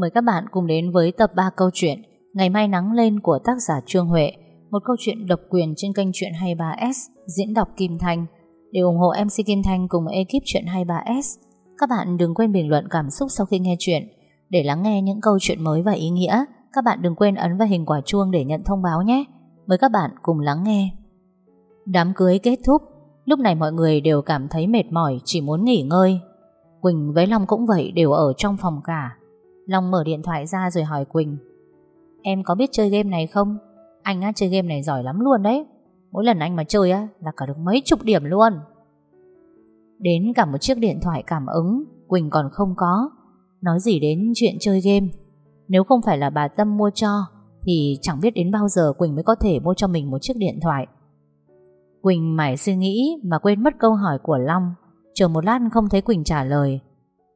Mời các bạn cùng đến với tập 3 câu chuyện Ngày mai nắng lên của tác giả Trương Huệ, Một câu chuyện độc quyền trên kênh Chuyện 23S Diễn đọc Kim Thanh. Để ủng hộ MC Kim Thanh cùng ekip Chuyện 23S Các bạn đừng quên bình luận cảm xúc sau khi nghe chuyện. Để lắng nghe những câu chuyện mới và ý nghĩa, Các bạn đừng quên ấn vào hình quả chuông để nhận thông báo nhé. Mời các bạn cùng lắng nghe. Đám cưới kết thúc. Lúc này mọi người đều cảm thấy mệt mỏi, Chỉ muốn nghỉ ngơi. Quỳnh với Long cũng vậy, đều ở trong phòng cả. Long mở điện thoại ra rồi hỏi Quỳnh. Em có biết chơi game này không? Anh á, chơi game này giỏi lắm luôn đấy. Mỗi lần anh mà chơi á, là cả được mấy chục điểm luôn. Đến cả một chiếc điện thoại cảm ứng, Quỳnh còn không có. Nói gì đến chuyện chơi game? Nếu không phải là bà Tâm mua cho, Thì chẳng biết đến bao giờ Quỳnh mới có thể mua cho mình một chiếc điện thoại. Quỳnh mải suy nghĩ Mà quên mất câu hỏi của Long. Chờ một lát không thấy Quỳnh trả lời.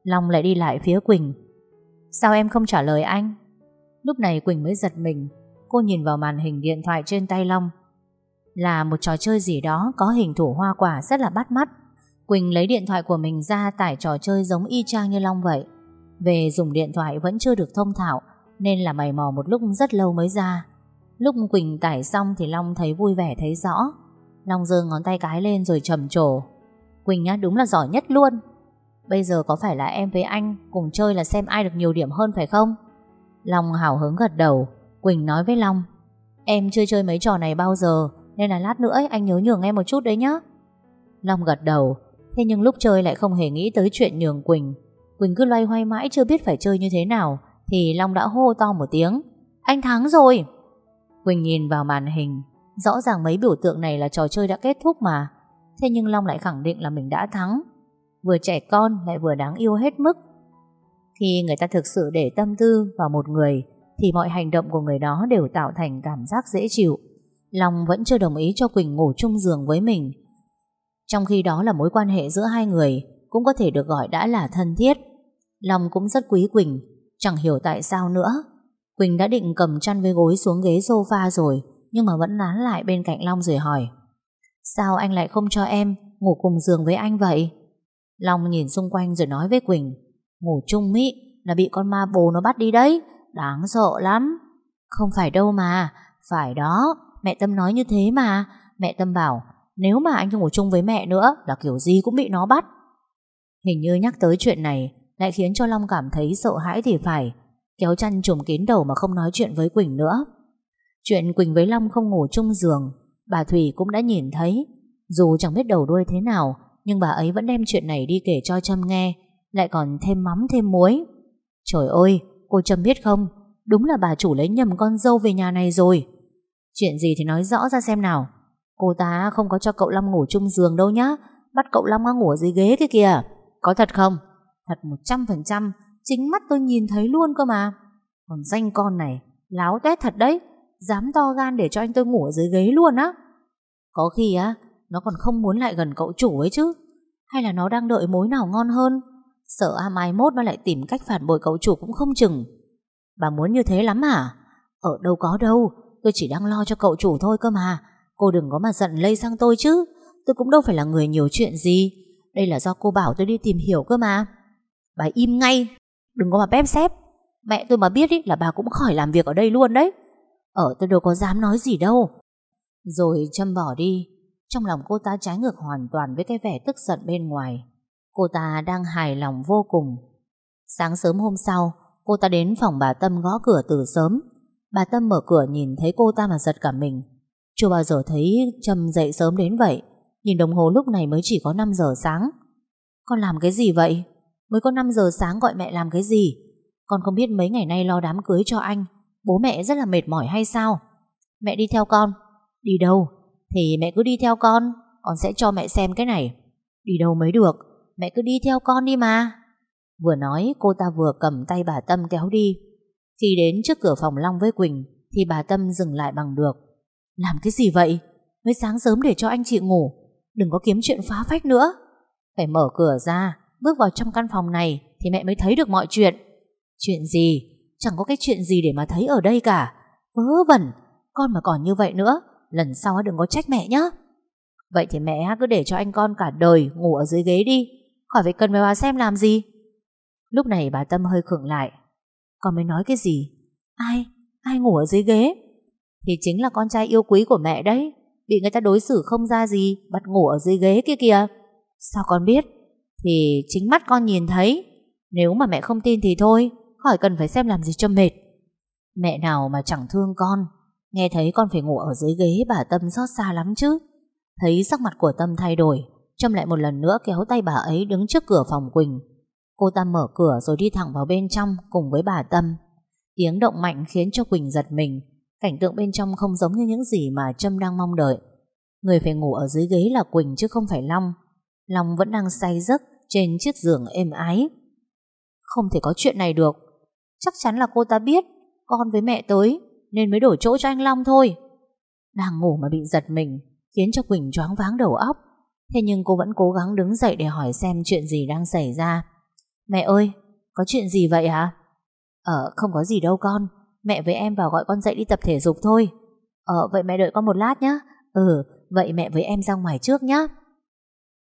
Long lại đi lại phía Quỳnh. Sao em không trả lời anh? Lúc này Quỳnh mới giật mình. Cô nhìn vào màn hình điện thoại trên tay Long. Là một trò chơi gì đó, Có hình thủ hoa quả rất là bắt mắt. Quỳnh lấy điện thoại của mình ra Tải trò chơi giống y chang như Long vậy. Về dùng điện thoại vẫn chưa được thông thạo, Nên là mày mò một lúc rất lâu mới ra. Lúc Quỳnh tải xong Thì Long thấy vui vẻ, thấy rõ. Long giơ ngón tay cái lên rồi trầm trồ. Quỳnh á đúng là giỏi nhất luôn. Bây giờ có phải là em với anh Cùng chơi là xem ai được nhiều điểm hơn phải không? Long hào hứng gật đầu, Quỳnh nói với Long, Em chưa chơi mấy trò này bao giờ, Nên là lát nữa anh nhớ nhường em một chút đấy nhá. Long gật đầu, Thế nhưng lúc chơi lại không hề nghĩ tới chuyện nhường Quỳnh. Quỳnh cứ loay hoay mãi chưa biết phải chơi như thế nào, Thì Long đã hô to một tiếng, Anh thắng rồi! Quỳnh nhìn vào màn hình, Rõ ràng mấy biểu tượng này là trò chơi đã kết thúc mà. Thế nhưng Long lại khẳng định là mình đã thắng. Vừa trẻ con lại vừa đáng yêu hết mức. Khi người ta thực sự để tâm tư vào một người, Thì mọi hành động của người đó đều tạo thành cảm giác dễ chịu. Long vẫn chưa đồng ý cho Quỳnh ngủ chung giường với mình. Trong khi đó là mối quan hệ giữa hai người, Cũng có thể được gọi đã là thân thiết. Long cũng rất quý Quỳnh, Chẳng hiểu tại sao nữa. Quỳnh đã định cầm chăn với gối xuống ghế sofa rồi, Nhưng mà vẫn nán lại bên cạnh Long rồi hỏi, Sao anh lại không cho em Ngủ cùng giường với anh vậy? Long nhìn xung quanh rồi nói với Quỳnh, Ngủ chung Mỹ là bị con ma bồ nó bắt đi đấy, Đáng sợ lắm. Không phải đâu mà, Phải đó, Mẹ Tâm nói như thế mà. Mẹ Tâm bảo, Nếu mà anh không ngủ chung với mẹ nữa Là kiểu gì cũng bị nó bắt. Hình như nhắc tới chuyện này Lại khiến cho Long cảm thấy sợ hãi thì phải, Kéo chăn trùm kín đầu mà không nói chuyện với Quỳnh nữa. Chuyện Quỳnh với Long không ngủ chung giường, Bà Thủy cũng đã nhìn thấy, Dù chẳng biết đầu đuôi thế nào nhưng bà ấy vẫn đem chuyện này đi kể cho Trâm nghe, Lại còn thêm mắm, thêm muối. Trời ơi, Cô Trâm biết không? Đúng là bà chủ lấy nhầm con dâu về nhà này rồi. Chuyện gì thì nói rõ ra xem nào. Cô ta không có cho cậu Long ngủ chung giường đâu nhá. Bắt cậu Long ngủ ở dưới ghế kia kìa. Có thật không? Thật 100% Chính mắt tôi nhìn thấy luôn cơ mà. Còn danh con này, Láo tét thật đấy. Dám to gan để cho anh tôi ngủ ở dưới ghế luôn á. Có khi á nó còn không muốn lại gần cậu chủ ấy chứ? Hay là nó đang đợi mối nào ngon hơn? Sợ à mai mốt nó lại tìm cách phản bội cậu chủ cũng không chừng. Bà muốn như thế lắm à? Ở đâu có đâu Tôi chỉ đang lo cho cậu chủ thôi cơ mà. Cô đừng có mà giận lây sang tôi chứ. Tôi cũng đâu phải là người nhiều chuyện gì. Đây là do cô bảo tôi đi tìm hiểu cơ mà. Bà im ngay. Đừng có mà bép xép. Mẹ tôi mà biết ý, là bà cũng khỏi làm việc ở đây luôn đấy. Ở tôi đâu có dám nói gì đâu. Rồi châm bỏ đi. Trong lòng cô ta trái ngược hoàn toàn Với cái vẻ tức giận bên ngoài. Cô ta đang hài lòng vô cùng. Sáng sớm hôm sau, Cô ta đến phòng bà Tâm gõ cửa từ sớm. Bà Tâm mở cửa nhìn thấy cô ta mà giật cả mình. Chưa bao giờ thấy Trâm dậy sớm đến vậy. Nhìn đồng hồ lúc này mới chỉ có 5 giờ sáng. Con làm cái gì vậy? Mới có 5 giờ sáng gọi mẹ làm cái gì? Con không biết mấy ngày nay lo đám cưới cho anh. Bố mẹ rất là mệt mỏi hay sao? Mẹ đi theo con. Đi đâu? Thì mẹ cứ đi theo con Con sẽ cho mẹ xem cái này. Đi đâu mới được, Mẹ cứ đi theo con đi mà. Vừa nói, cô ta vừa cầm tay bà Tâm kéo đi. Khi đến trước cửa phòng Long với Quỳnh, Thì bà Tâm dừng lại bằng được. Làm cái gì vậy? Mới sáng sớm để cho anh chị ngủ. Đừng có kiếm chuyện phá phách nữa. Phải mở cửa ra, Bước vào trong căn phòng này Thì mẹ mới thấy được mọi chuyện. Chuyện gì? Chẳng có cái chuyện gì để mà thấy ở đây cả. Vớ vẩn, Con mà còn như vậy nữa Lần sau đừng có trách mẹ nhé Vậy thì mẹ cứ để cho anh con cả đời Ngủ ở dưới ghế đi. Khỏi phải cần phải bà xem làm gì. Lúc này bà Tâm hơi khựng lại. Con mới nói cái gì? Ai? Ai ngủ ở dưới ghế? Thì chính là con trai yêu quý của mẹ đấy. Bị người ta đối xử không ra gì, Bắt ngủ ở dưới ghế kia kìa. Sao con biết? Thì chính mắt con nhìn thấy. Nếu mà mẹ không tin thì thôi, Khỏi cần phải xem làm gì cho mệt. Mẹ nào mà chẳng thương con. Nghe thấy con phải ngủ ở dưới ghế, Bà Tâm xót xa lắm chứ. Thấy sắc mặt của Tâm thay đổi, Trâm lại một lần nữa kéo tay bà ấy đứng trước cửa phòng Quỳnh. Cô ta mở cửa rồi đi thẳng vào bên trong Cùng với bà Tâm. Tiếng động mạnh khiến cho Quỳnh giật mình, Cảnh tượng bên trong không giống như những gì mà Trâm đang mong đợi. Người phải ngủ ở dưới ghế là Quỳnh chứ không phải Long. Long vẫn đang say giấc Trên chiếc giường êm ái. Không thể có chuyện này được. Chắc chắn là cô ta biết, Con với mẹ tới. Nên mới đổi chỗ cho anh Long thôi. Đang ngủ mà bị giật mình, Khiến cho Quỳnh choáng váng đầu óc. Thế nhưng cô vẫn cố gắng đứng dậy để hỏi xem chuyện gì đang xảy ra. Mẹ ơi, Có chuyện gì vậy hả? Ờ không có gì đâu con. Mẹ với em vào gọi con dậy đi tập thể dục thôi. Ờ vậy mẹ đợi con một lát nhé Ừ vậy mẹ với em ra ngoài trước nhé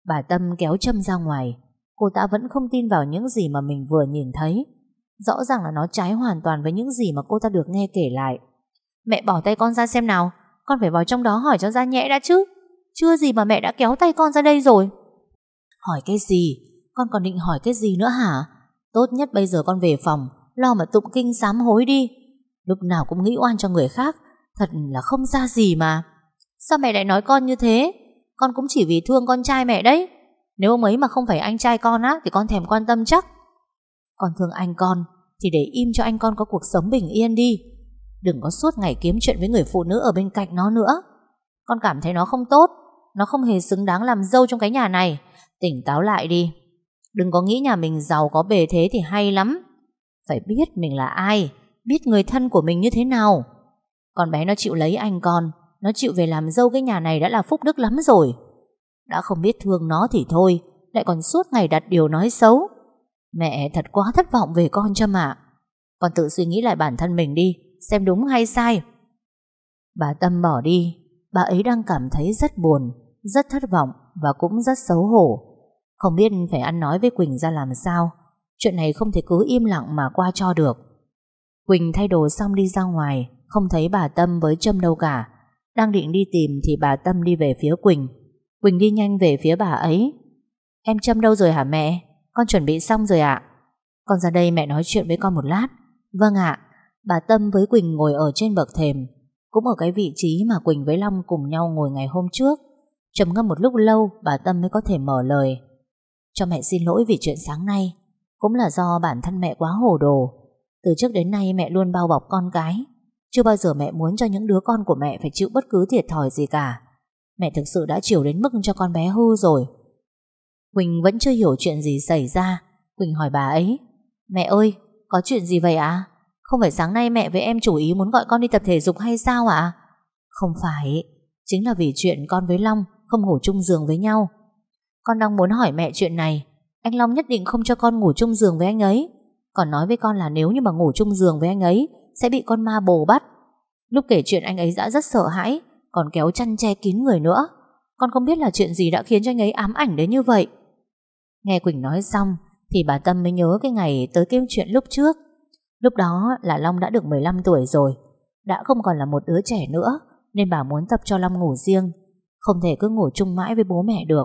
Bà Tâm kéo châm ra ngoài. Cô ta vẫn không tin vào những gì mà mình vừa nhìn thấy. Rõ ràng là nó trái hoàn toàn với những gì mà cô ta được nghe kể lại. Mẹ bỏ tay con ra xem nào. Con phải vào trong đó hỏi cho ra nhẹ đã chứ. Chưa gì mà mẹ đã kéo tay con ra đây rồi. Hỏi cái gì? Con còn định hỏi cái gì nữa hả? Tốt nhất bây giờ con về phòng, Lo mà tụng kinh sám hối đi. Lúc nào cũng nghĩ oan cho người khác, Thật là không ra gì mà. Sao mẹ lại nói con như thế? Con cũng chỉ vì thương con trai mẹ đấy. Nếu ông ấy mà không phải anh trai con á, Thì con thèm quan tâm chắc. Con thương anh con, Thì để im cho anh con có cuộc sống bình yên đi. Đừng có suốt ngày kiếm chuyện với người phụ nữ Ở bên cạnh nó nữa. Con cảm thấy nó không tốt. Nó không hề xứng đáng làm dâu trong cái nhà này. Tỉnh táo lại đi. Đừng có nghĩ nhà mình giàu có bề thế thì hay lắm. Phải biết mình là ai, Biết người thân của mình như thế nào. Con bé nó chịu lấy anh con. Nó chịu về làm dâu cái nhà này đã là phúc đức lắm rồi. Đã không biết thương nó thì thôi, Lại còn suốt ngày đặt điều nói xấu. Mẹ thật quá thất vọng về con cho mà. Con tự suy nghĩ lại bản thân mình đi. Xem đúng hay sai. Bà Tâm bỏ đi. Bà ấy đang cảm thấy rất buồn, Rất thất vọng Và cũng rất xấu hổ. Không biết phải ăn nói với Quỳnh ra làm sao. Chuyện này không thể cứ im lặng mà qua cho được. Quỳnh thay đồ xong đi ra ngoài, Không thấy bà Tâm với Trâm đâu cả. Đang định đi tìm thì bà Tâm đi về phía Quỳnh. Quỳnh đi nhanh về phía bà ấy. Em Trâm đâu rồi hả mẹ? Con chuẩn bị xong rồi ạ. Con ra đây mẹ nói chuyện với con một lát. Vâng ạ. Bà Tâm với Quỳnh ngồi ở trên bậc thềm Cũng ở cái vị trí mà Quỳnh với Long cùng nhau ngồi ngày hôm trước. Trầm ngâm một lúc lâu Bà Tâm mới có thể mở lời. Cho mẹ xin lỗi vì chuyện sáng nay Cũng là do bản thân mẹ quá hồ đồ. Từ trước đến nay mẹ luôn bao bọc con cái. Chưa bao giờ mẹ muốn cho những đứa con của mẹ Phải chịu bất cứ thiệt thòi gì cả. Mẹ thực sự đã chiều đến mức cho con bé hư rồi. Quỳnh vẫn chưa hiểu chuyện gì xảy ra. Quỳnh hỏi bà ấy Mẹ ơi, có chuyện gì vậy ạ? À? Không phải sáng nay mẹ với em chủ ý muốn gọi con đi tập thể dục hay sao ạ? À? Không phải, Chính là vì chuyện con với Long Không ngủ chung giường với nhau. Con đang muốn hỏi mẹ chuyện này. Anh Long nhất định không cho con ngủ chung giường với anh ấy. Còn nói với con là nếu như mà ngủ chung giường với anh ấy, Sẽ bị con ma bồ bắt. Lúc kể chuyện anh ấy đã rất sợ hãi, Còn kéo chăn che kín người nữa. Con không biết là chuyện gì đã khiến cho anh ấy ám ảnh đến như vậy. Nghe Quỳnh nói xong, Thì bà Tâm mới nhớ cái ngày tới kêu chuyện lúc trước. Lúc đó là Long đã được 15 tuổi rồi, Đã không còn là một đứa trẻ nữa, Nên bà muốn tập cho Long ngủ riêng, Không thể cứ ngủ chung mãi với bố mẹ được.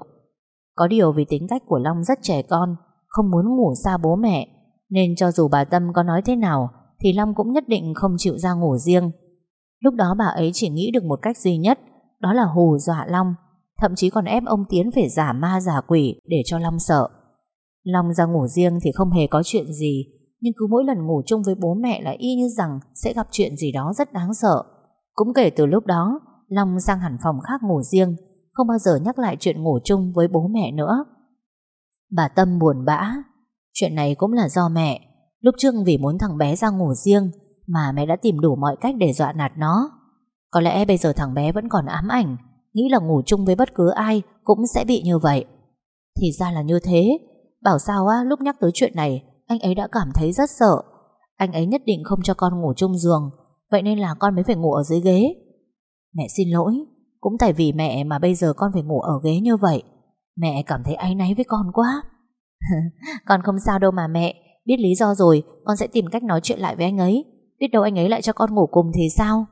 Có điều vì tính cách của Long rất trẻ con, Không muốn ngủ xa bố mẹ, nên cho dù bà Tâm có nói thế nào Thì Long cũng nhất định không chịu ra ngủ riêng. Lúc đó bà ấy chỉ nghĩ được một cách duy nhất, Đó là hù dọa Long, Thậm chí còn ép ông Tiến phải giả ma giả quỷ Để cho Long sợ. Long ra ngủ riêng thì không hề có chuyện gì nhưng cứ mỗi lần ngủ chung với bố mẹ Là y như rằng sẽ gặp chuyện gì đó rất đáng sợ. Cũng kể từ lúc đó, Long sang hẳn phòng khác ngủ riêng, Không bao giờ nhắc lại chuyện ngủ chung với bố mẹ nữa. Bà Tâm buồn bã, Chuyện này cũng là do mẹ. Lúc trước vì muốn thằng bé ra ngủ riêng Mà mẹ đã tìm đủ mọi cách để dọa nạt nó. Có lẽ bây giờ thằng bé vẫn còn ám ảnh, Nghĩ là ngủ chung với bất cứ ai Cũng sẽ bị như vậy. Thì ra là như thế. Bảo sao á, lúc nhắc tới chuyện này anh ấy đã cảm thấy rất sợ. Anh ấy nhất định không cho con ngủ chung giường, Vậy nên là con mới phải ngủ ở dưới ghế. Mẹ xin lỗi, Cũng tại vì mẹ mà bây giờ con phải ngủ ở ghế như vậy. Mẹ cảm thấy áy náy với con quá. Con không sao đâu mà mẹ, Biết lý do rồi, Con sẽ tìm cách nói chuyện lại với anh ấy. Biết đâu anh ấy lại cho con ngủ cùng thì sao?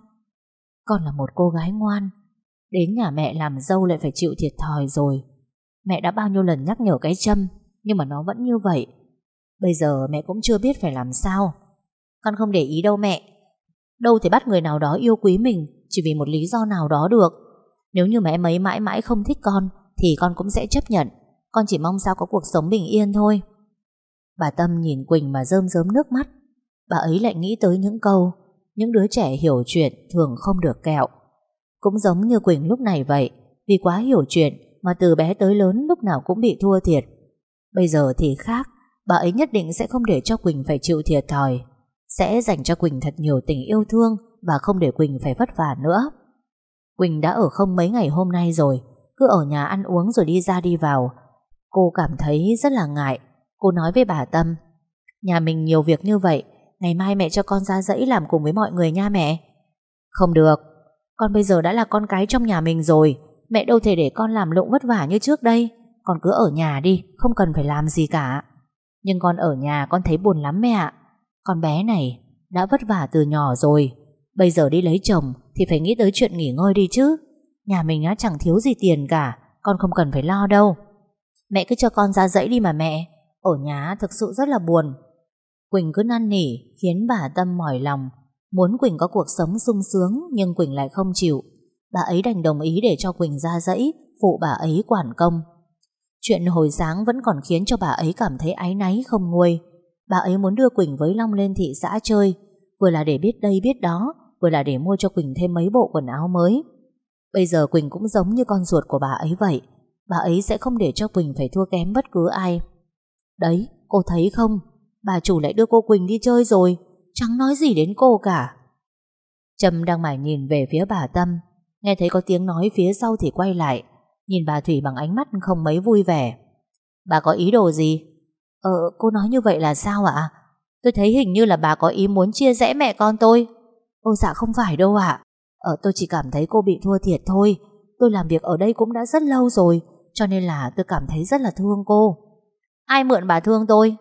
Con là một cô gái ngoan, Đến nhà mẹ làm dâu lại phải chịu thiệt thòi rồi. Mẹ đã bao nhiêu lần nhắc nhở cái châm Nhưng mà nó vẫn như vậy. Bây giờ mẹ cũng chưa biết phải làm sao. Con không để ý đâu mẹ. Đâu thể bắt người nào đó yêu quý mình Chỉ vì một lý do nào đó được. Nếu như mẹ mấy mãi mãi không thích con, Thì con cũng sẽ chấp nhận. Con chỉ mong sao có cuộc sống bình yên thôi. Bà Tâm nhìn Quỳnh mà rơm rớm nước mắt. Bà ấy lại nghĩ tới những câu Những đứa trẻ hiểu chuyện Thường không được kẹo. Cũng giống như Quỳnh lúc này vậy, Vì quá hiểu chuyện Mà từ bé tới lớn lúc nào cũng bị thua thiệt. Bây giờ thì khác. Bà ấy nhất định sẽ không để cho Quỳnh phải chịu thiệt thòi, Sẽ dành cho Quỳnh thật nhiều tình yêu thương Và không để Quỳnh phải vất vả nữa. Quỳnh đã ở không mấy ngày hôm nay rồi, Cứ ở nhà ăn uống rồi đi ra đi vào. Cô cảm thấy rất là ngại, Cô nói với bà Tâm, Nhà mình nhiều việc như vậy, Ngày mai mẹ cho con ra dãy làm cùng với mọi người nha mẹ. Không được, Con bây giờ đã là con cái trong nhà mình rồi, Mẹ đâu thể để con làm lụng vất vả như trước đây, Con cứ ở nhà đi, Không cần phải làm gì cả. Nhưng con ở nhà con thấy buồn lắm mẹ ạ. Con bé này đã vất vả từ nhỏ rồi. Bây giờ đi lấy chồng Thì phải nghĩ tới chuyện nghỉ ngơi đi chứ. Nhà mình á, chẳng thiếu gì tiền cả, Con không cần phải lo đâu. Mẹ cứ cho con ra dãy đi mà mẹ. Ở nhà thực sự rất là buồn. Quỳnh cứ năn nỉ, khiến bà Tâm mỏi lòng. Muốn Quỳnh có cuộc sống sung sướng, Nhưng Quỳnh lại không chịu. Bà ấy đành đồng ý để cho Quỳnh ra dãy, Phụ bà ấy quản công. Chuyện hồi sáng vẫn còn khiến cho bà ấy cảm thấy áy náy không nguôi. Bà ấy muốn đưa Quỳnh với Long lên thị xã chơi. Vừa là để biết đây biết đó Vừa là để mua cho Quỳnh thêm mấy bộ quần áo mới. Bây giờ Quỳnh cũng giống như con ruột của bà ấy vậy. Bà ấy sẽ không để cho Quỳnh phải thua kém bất cứ ai. Đấy, cô thấy không? Bà chủ lại đưa cô Quỳnh đi chơi rồi. Chẳng nói gì đến cô cả. Trâm đang mải nhìn về phía bà Tâm. Nghe thấy có tiếng nói phía sau thì quay lại. Nhìn bà Thủy bằng ánh mắt không mấy vui vẻ. Bà có ý đồ gì? Ờ, cô nói như vậy là sao ạ? Tôi thấy hình như là bà có ý muốn chia rẽ mẹ con tôi. Ôi dạ không phải đâu ạ. Ờ, tôi chỉ cảm thấy cô bị thua thiệt thôi. Tôi làm việc ở đây cũng đã rất lâu rồi Cho nên là tôi cảm thấy rất là thương cô. Ai mượn bà thương tôi?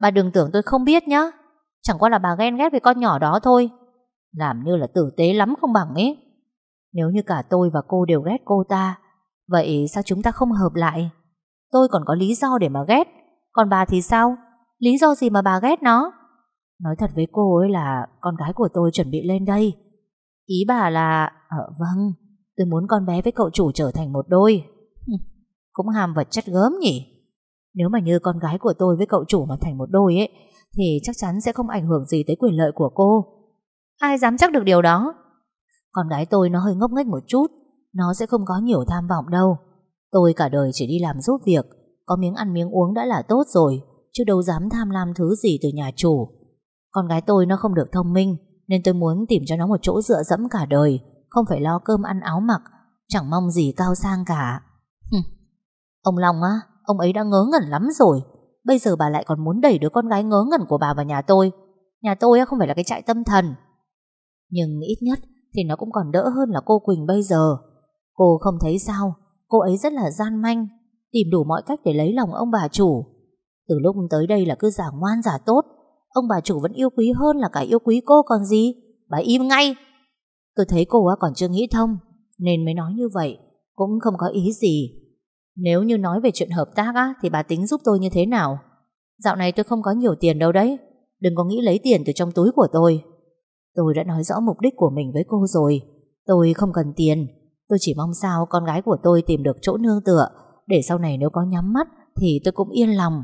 Bà đừng tưởng tôi không biết nhá. Chẳng qua là bà ghen ghét với con nhỏ đó thôi. Làm như là tử tế lắm không bằng ấy. Nếu như cả tôi và cô đều ghét cô ta Vậy sao chúng ta không hợp lại? Tôi còn có lý do để mà ghét. Còn bà thì sao? Lý do gì mà bà ghét nó? Nói thật với cô ấy là Con gái của tôi chuẩn bị lên đây. Ý bà là Ờ vâng Tôi muốn con bé với cậu chủ trở thành một đôi. Cũng hàm vật chất gớm nhỉ. Nếu mà như con gái của tôi với cậu chủ mà thành một đôi ấy, Thì chắc chắn sẽ không ảnh hưởng gì tới quyền lợi của cô. Ai dám chắc được điều đó? Con gái tôi nó hơi ngốc nghếch một chút. Nó sẽ không có nhiều tham vọng đâu. Tôi cả đời chỉ đi làm giúp việc, Có miếng ăn miếng uống đã là tốt rồi, Chứ đâu dám tham lam thứ gì từ nhà chủ. Con gái tôi nó không được thông minh, Nên tôi muốn tìm cho nó một chỗ dựa dẫm cả đời, Không phải lo cơm ăn áo mặc, Chẳng mong gì cao sang cả. Ông Long á, Ông ấy đã ngớ ngẩn lắm rồi. Bây giờ bà lại còn muốn đẩy đứa con gái ngớ ngẩn của bà vào nhà tôi. Nhà tôi không phải là cái trại tâm thần. Nhưng ít nhất Thì nó cũng còn đỡ hơn là cô Quỳnh bây giờ. Cô không thấy sao Cô ấy rất là gian manh Tìm đủ mọi cách để lấy lòng ông bà chủ Từ lúc tới đây là cứ giả ngoan giả tốt Ông bà chủ vẫn yêu quý hơn là cả yêu quý cô còn gì Bà im ngay Tôi thấy cô còn chưa nghĩ thông Nên mới nói như vậy Cũng không có ý gì nếu như nói về chuyện hợp tác á, thì bà tính giúp tôi như thế nào? Dạo này tôi không có nhiều tiền đâu đấy. Đừng có nghĩ lấy tiền từ trong túi của tôi. Tôi đã nói rõ mục đích của mình với cô rồi. Tôi không cần tiền. Tôi chỉ mong sao con gái của tôi tìm được chỗ nương tựa để sau này nếu có nhắm mắt thì tôi cũng yên lòng.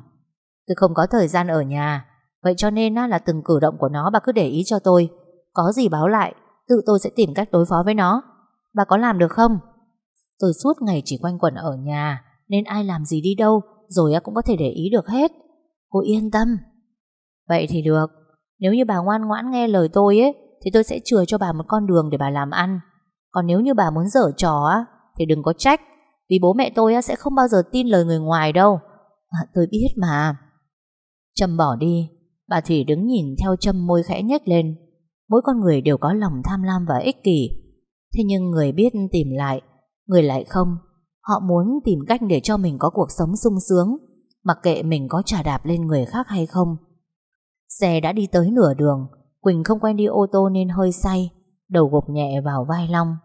Tôi không có thời gian ở nhà. Vậy cho nên là từng cử động của nó bà cứ để ý cho tôi. Có gì báo lại, tự tôi sẽ tìm cách đối phó với nó. Bà có làm được không? Tôi suốt ngày chỉ quanh quẩn ở nhà Nên ai làm gì đi đâu Rồi cũng có thể để ý được hết Cô yên tâm Vậy thì được Nếu như bà ngoan ngoãn nghe lời tôi ấy Thì tôi sẽ chừa cho bà một con đường để bà làm ăn còn nếu như bà muốn dở trò á Thì đừng có trách Vì bố mẹ tôi sẽ không bao giờ tin lời người ngoài đâu. À, Tôi biết mà. Trâm bỏ đi Bà Thủy đứng nhìn theo Trâm môi khẽ nhếch lên. Mỗi con người đều có lòng tham lam và ích kỷ. Thế nhưng người biết tìm lại Người lại không. Họ muốn tìm cách để cho mình có cuộc sống sung sướng Mặc kệ mình có trả đạp lên người khác hay không. Xe đã đi tới nửa đường Quỳnh không quen đi ô tô nên hơi say. Đầu gục nhẹ vào vai Long.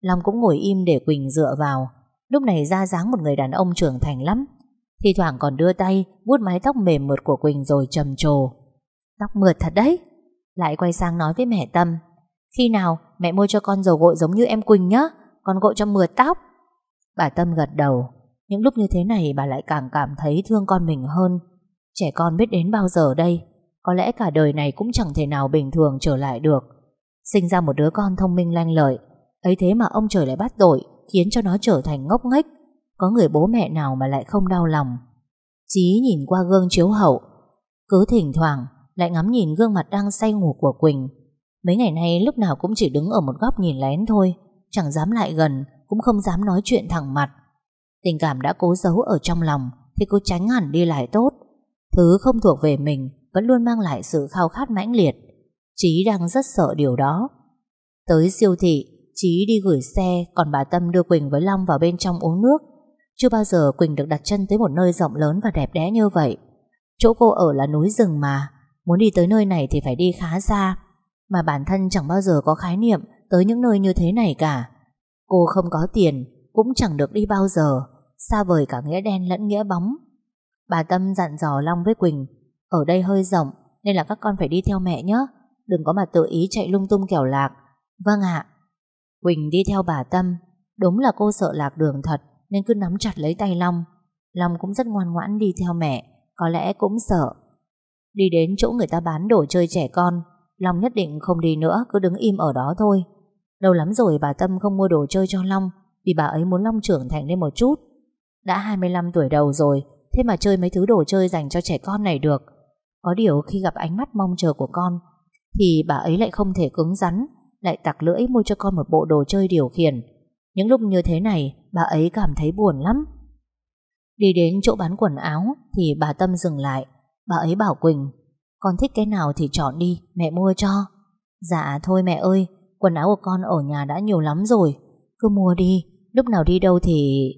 Long cũng ngồi im để Quỳnh dựa vào. Lúc này ra dáng một người đàn ông trưởng thành lắm. Thì thoảng còn đưa tay, vuốt mái tóc mềm mượt của Quỳnh rồi trầm trồ. Tóc mượt thật đấy. Lại quay sang nói với mẹ Tâm. Khi nào mẹ mua cho con dầu gội giống như em Quỳnh nhá, Con gội cho mượt tóc. Bà Tâm gật đầu. Những lúc như thế này bà lại càng cảm thấy thương con mình hơn. Trẻ con biết đến bao giờ đây? Có lẽ cả đời này cũng chẳng thể nào bình thường trở lại được. Sinh ra một đứa con thông minh lanh lợi ấy thế mà ông trời lại bắt tội khiến cho nó trở thành ngốc nghếch. Có người bố mẹ nào mà lại không đau lòng. Chí nhìn qua gương chiếu hậu, cứ thỉnh thoảng lại ngắm nhìn gương mặt đang say ngủ của Quỳnh. Mấy ngày nay lúc nào cũng chỉ đứng ở một góc nhìn lén thôi, chẳng dám lại gần, cũng không dám nói chuyện thẳng mặt. Tình cảm đã cố giấu ở trong lòng thì cô tránh hẳn đi lại tốt. Thứ không thuộc về mình vẫn luôn mang lại sự khao khát mãnh liệt. Chí đang rất sợ điều đó. Tới siêu thị, Chí đi gửi xe Còn bà Tâm đưa Quỳnh với Long vào bên trong uống nước. Chưa bao giờ Quỳnh được đặt chân tới một nơi rộng lớn và đẹp đẽ như vậy. Chỗ cô ở là núi rừng mà Muốn đi tới nơi này thì phải đi khá xa. Mà bản thân chẳng bao giờ có khái niệm Tới những nơi như thế này cả. Cô không có tiền Cũng chẳng được đi bao giờ Xa vời cả nghĩa đen lẫn nghĩa bóng. Bà Tâm dặn dò Long với Quỳnh Ở đây hơi rộng Nên là các con phải đi theo mẹ nhé. Đừng có mà tự ý chạy lung tung kẻo lạc. Vâng ạ. Quỳnh đi theo bà Tâm. Đúng là cô sợ lạc đường thật, Nên cứ nắm chặt lấy tay Long. Long cũng rất ngoan ngoãn đi theo mẹ, Có lẽ cũng sợ. Đi đến chỗ người ta bán đồ chơi trẻ con, Long nhất định không đi nữa, Cứ đứng im ở đó thôi. Lâu lắm rồi bà Tâm không mua đồ chơi cho Long, Vì bà ấy muốn Long trưởng thành lên một chút. Đã 25 tuổi đầu rồi, Thế mà chơi mấy thứ đồ chơi dành cho trẻ con này được. Có điều khi gặp ánh mắt mong chờ của con thì bà ấy lại không thể cứng rắn lại tặc lưỡi mua cho con một bộ đồ chơi điều khiển. Những lúc như thế này, bà ấy cảm thấy buồn lắm. Đi đến chỗ bán quần áo thì bà Tâm dừng lại. Bà ấy bảo Quỳnh, con thích cái nào thì chọn đi, mẹ mua cho. Dạ thôi mẹ ơi, quần áo của con ở nhà đã nhiều lắm rồi. Cứ mua đi, lúc nào đi đâu thì...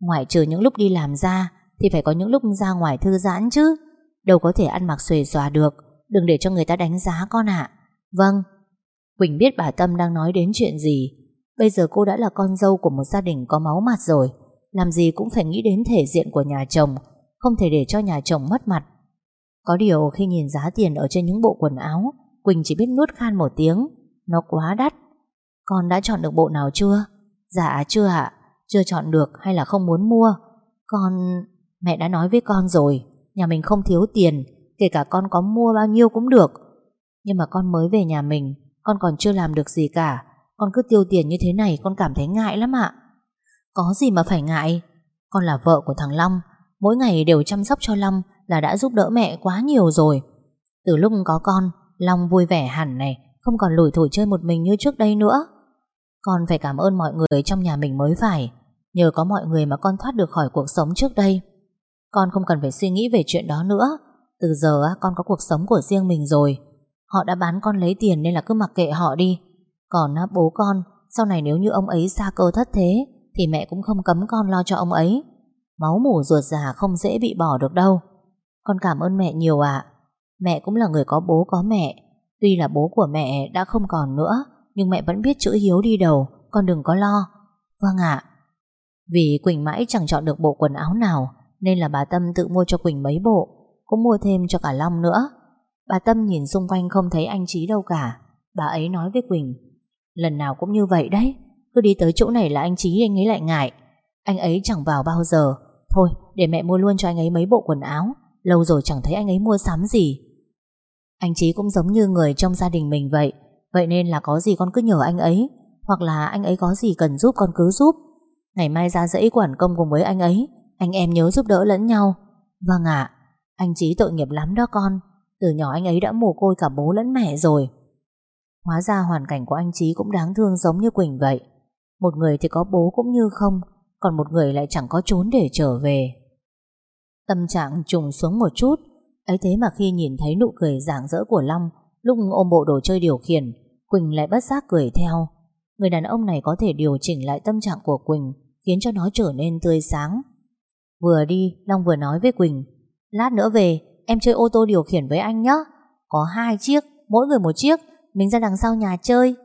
Ngoại trừ những lúc đi làm ra, thì phải có những lúc ra ngoài thư giãn chứ. Đâu có thể ăn mặc xuề xòa được, đừng để cho người ta đánh giá con ạ. Vâng, Quỳnh biết bà Tâm đang nói đến chuyện gì. Bây giờ cô đã là con dâu của một gia đình có máu mặt rồi. Làm gì cũng phải nghĩ đến thể diện của nhà chồng Không thể để cho nhà chồng mất mặt. Có điều khi nhìn giá tiền ở trên những bộ quần áo Quỳnh chỉ biết nuốt khan một tiếng. Nó quá đắt. Con đã chọn được bộ nào chưa? Dạ chưa ạ. Chưa chọn được hay là không muốn mua. Con... Mẹ đã nói với con rồi. Nhà mình không thiếu tiền. Kể cả con có mua bao nhiêu cũng được. Nhưng mà con mới về nhà mình, con còn chưa làm được gì cả. Con cứ tiêu tiền như thế này, con cảm thấy ngại lắm ạ. Có gì mà phải ngại? Con là vợ của thằng Long, Mỗi ngày đều chăm sóc cho Long Là đã giúp đỡ mẹ quá nhiều rồi. Từ lúc có con, Long vui vẻ hẳn này, Không còn lủi thủi chơi một mình như trước đây nữa. Con phải cảm ơn mọi người trong nhà mình mới phải, Nhờ có mọi người mà con thoát được khỏi cuộc sống trước đây. Con không cần phải suy nghĩ về chuyện đó nữa. Từ giờ con có cuộc sống của riêng mình rồi. Họ đã bán con lấy tiền nên là cứ mặc kệ họ đi. Còn bố con, Sau này nếu như ông ấy xa cơ thất thế, Thì mẹ cũng không cấm con lo cho ông ấy. Máu mủ ruột già không dễ bị bỏ được đâu. Con cảm ơn mẹ nhiều ạ. Mẹ cũng là người có bố có mẹ. Tuy là bố của mẹ đã không còn nữa, Nhưng mẹ vẫn biết chữ hiếu đi đầu, Con đừng có lo. Vâng ạ. Vì Quỳnh mãi chẳng chọn được bộ quần áo nào, Nên là bà Tâm tự mua cho Quỳnh mấy bộ. Cũng mua thêm cho cả Long nữa. Bà Tâm nhìn xung quanh không thấy anh Trí đâu cả. Bà ấy nói với Quỳnh, Lần nào cũng như vậy đấy, Cứ đi tới chỗ này là anh Trí anh ấy lại ngại. Anh ấy chẳng vào bao giờ. Thôi, để mẹ mua luôn cho anh ấy mấy bộ quần áo, Lâu rồi chẳng thấy anh ấy mua sắm gì. Anh Trí cũng giống như người trong gia đình mình vậy Vậy nên là có gì con cứ nhờ anh ấy, Hoặc là anh ấy có gì cần giúp con cứ giúp. Ngày mai ra dãy quản công cùng với anh ấy, Anh em nhớ giúp đỡ lẫn nhau. Vâng ạ. Anh Trí tội nghiệp lắm đó con. Từ nhỏ anh ấy đã mồ côi cả bố lẫn mẹ rồi. Hóa ra hoàn cảnh của anh Trí cũng đáng thương giống như Quỳnh vậy. Một người thì có bố cũng như không, Còn một người lại chẳng có trốn để trở về. Tâm trạng trùng xuống một chút, ấy thế mà khi nhìn thấy nụ cười rạng rỡ của Long, Lúc ôm bộ đồ chơi điều khiển, Quỳnh lại bất giác cười theo. Người đàn ông này có thể điều chỉnh lại tâm trạng của Quỳnh, Khiến cho nó trở nên tươi sáng. Vừa đi, Long vừa nói với Quỳnh Lát nữa về Em chơi ô tô điều khiển với anh nhé Có hai chiếc, mỗi người một chiếc Mình ra đằng sau nhà chơi.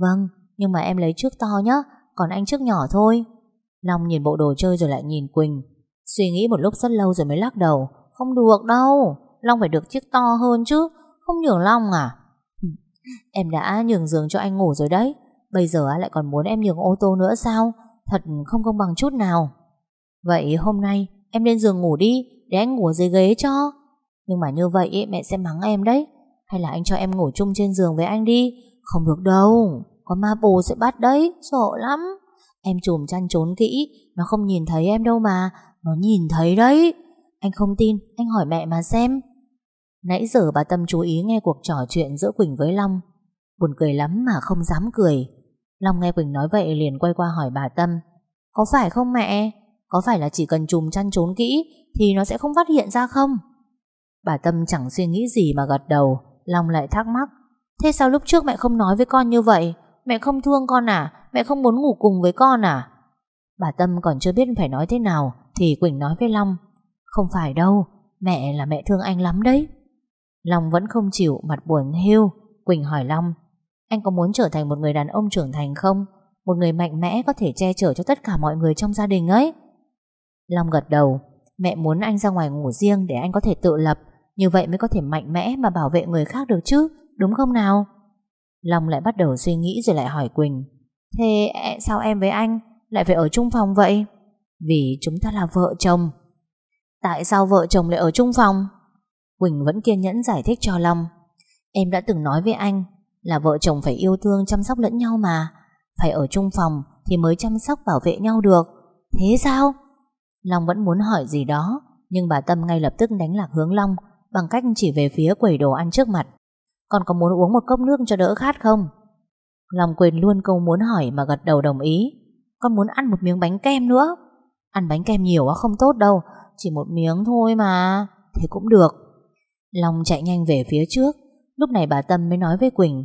Vâng, nhưng mà em lấy trước to nhá Còn anh trước nhỏ thôi. Long nhìn bộ đồ chơi rồi lại nhìn Quỳnh. Suy nghĩ một lúc rất lâu rồi mới lắc đầu. Không được đâu Long phải được chiếc to hơn chứ Không nhường Long à? Em đã nhường giường cho anh ngủ rồi đấy. Bây giờ lại còn muốn em nhường ô tô nữa sao? Thật không công bằng chút nào. Vậy hôm nay em lên giường ngủ đi để anh ngủ dưới ghế cho. Nhưng mà như vậy mẹ sẽ mắng em đấy. Hay là anh cho em ngủ chung trên giường với anh đi. Không được đâu. Có ma bồ sẽ bắt đấy. Sợ lắm. Em chùm chăn trốn kỹ. Nó không nhìn thấy em đâu mà. Nó nhìn thấy đấy. Anh không tin. Anh hỏi mẹ mà xem. Nãy giờ bà Tâm chú ý nghe cuộc trò chuyện giữa Quỳnh với Long. Buồn cười lắm mà không dám cười. Long nghe Quỳnh nói vậy liền quay qua hỏi bà Tâm. Có phải không mẹ? Có phải là chỉ cần chùm chăn trốn kỹ Thì nó sẽ không phát hiện ra không? Bà Tâm chẳng suy nghĩ gì mà gật đầu Long lại thắc mắc Thế sao lúc trước mẹ không nói với con như vậy? Mẹ không thương con à? Mẹ không muốn ngủ cùng với con à? Bà Tâm còn chưa biết phải nói thế nào Thì Quỳnh nói với Long Không phải đâu, Mẹ là mẹ thương anh lắm đấy Long vẫn không chịu, mặt buồn hiu Quỳnh hỏi Long Anh có muốn trở thành một người đàn ông trưởng thành không Một người mạnh mẽ có thể che chở cho tất cả mọi người trong gia đình ấy Long gật đầu. Mẹ muốn anh ra ngoài ngủ riêng để anh có thể tự lập. Như vậy mới có thể mạnh mẽ mà bảo vệ người khác được chứ, Đúng không nào? Long lại bắt đầu suy nghĩ rồi lại hỏi Quỳnh. Thế sao em với anh Lại phải ở chung phòng vậy? Vì chúng ta là vợ chồng. Tại sao vợ chồng lại ở chung phòng? Quỳnh vẫn kiên nhẫn giải thích cho Long. Em đã từng nói với anh Là vợ chồng phải yêu thương, chăm sóc lẫn nhau mà. Phải ở chung phòng Thì mới chăm sóc, bảo vệ nhau được. Thế sao? Long vẫn muốn hỏi gì đó, Nhưng bà Tâm ngay lập tức đánh lạc hướng Long Bằng cách chỉ về phía quầy đồ ăn trước mặt. Con có muốn uống một cốc nước cho đỡ khát không? Long quên luôn câu muốn hỏi Mà gật đầu đồng ý. Con muốn ăn một miếng bánh kem nữa. Ăn bánh kem nhiều quá không tốt đâu, Chỉ một miếng thôi mà, Thế cũng được. Long chạy nhanh về phía trước. Lúc này bà Tâm mới nói với Quỳnh,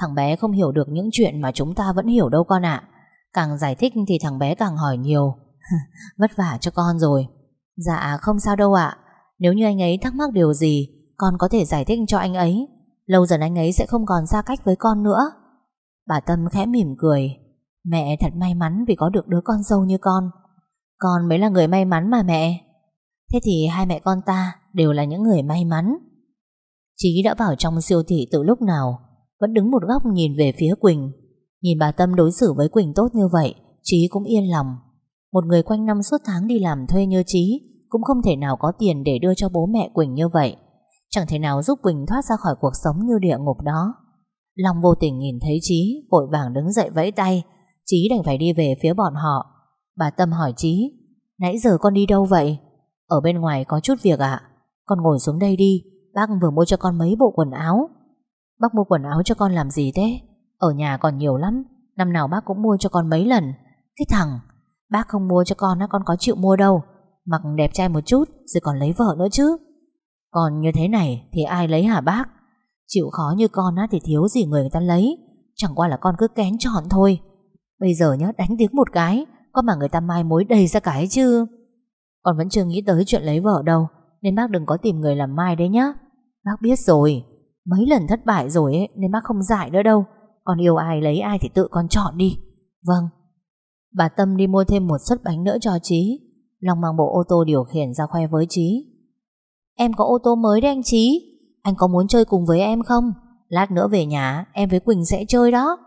Thằng bé không hiểu được những chuyện mà chúng ta vẫn hiểu đâu con ạ. Càng giải thích thì thằng bé càng hỏi nhiều. Vất vả cho con rồi. Dạ không sao đâu ạ. Nếu như anh ấy thắc mắc điều gì Con có thể giải thích cho anh ấy. Lâu dần anh ấy sẽ không còn xa cách với con nữa. Bà Tâm khẽ mỉm cười. Mẹ thật may mắn vì có được đứa con dâu như con. Con mới là người may mắn mà mẹ. Thế thì hai mẹ con ta đều là những người may mắn. Chí đã vào trong siêu thị từ lúc nào, vẫn đứng một góc nhìn về phía Quỳnh. Nhìn bà Tâm đối xử với Quỳnh tốt như vậy, Chí cũng yên lòng. Một người quanh năm suốt tháng đi làm thuê như Chí cũng không thể nào có tiền để đưa cho bố mẹ Quỳnh như vậy. Chẳng thể nào giúp Quỳnh thoát ra khỏi cuộc sống như địa ngục đó. Long vô tình nhìn thấy Chí, vội vàng đứng dậy vẫy tay. Chí đành phải đi về phía bọn họ. Bà Tâm hỏi Chí, nãy giờ con đi đâu vậy? Ở bên ngoài có chút việc ạ Con ngồi xuống đây đi Bác vừa mua cho con mấy bộ quần áo Bác mua quần áo cho con làm gì thế Ở nhà còn nhiều lắm Năm nào bác cũng mua cho con mấy lần Cái thằng Bác không mua cho con á con có chịu mua đâu. Mặc đẹp trai một chút rồi còn lấy vợ nữa chứ. Còn như thế này Thì ai lấy hả bác? Chịu khó như con á thì thiếu gì người, người ta lấy. Chẳng qua là con cứ kén chọn thôi. Bây giờ nhá đánh tiếng một cái Có mà người ta mai mối đầy ra cái chứ. Con vẫn chưa nghĩ tới chuyện lấy vợ đâu Nên bác đừng có tìm người làm mai đấy nhá. Bác biết rồi Mấy lần thất bại rồi ấy Nên bác không giải nữa đâu. Con yêu ai lấy ai thì tự con chọn đi. Vâng. Bà Tâm đi mua thêm một suất bánh nữa cho Trí Long mang bộ ô tô điều khiển ra khoe với Trí Em có ô tô mới đấy anh Trí Anh có muốn chơi cùng với em không? Lát nữa về nhà, em với Quỳnh sẽ chơi đó.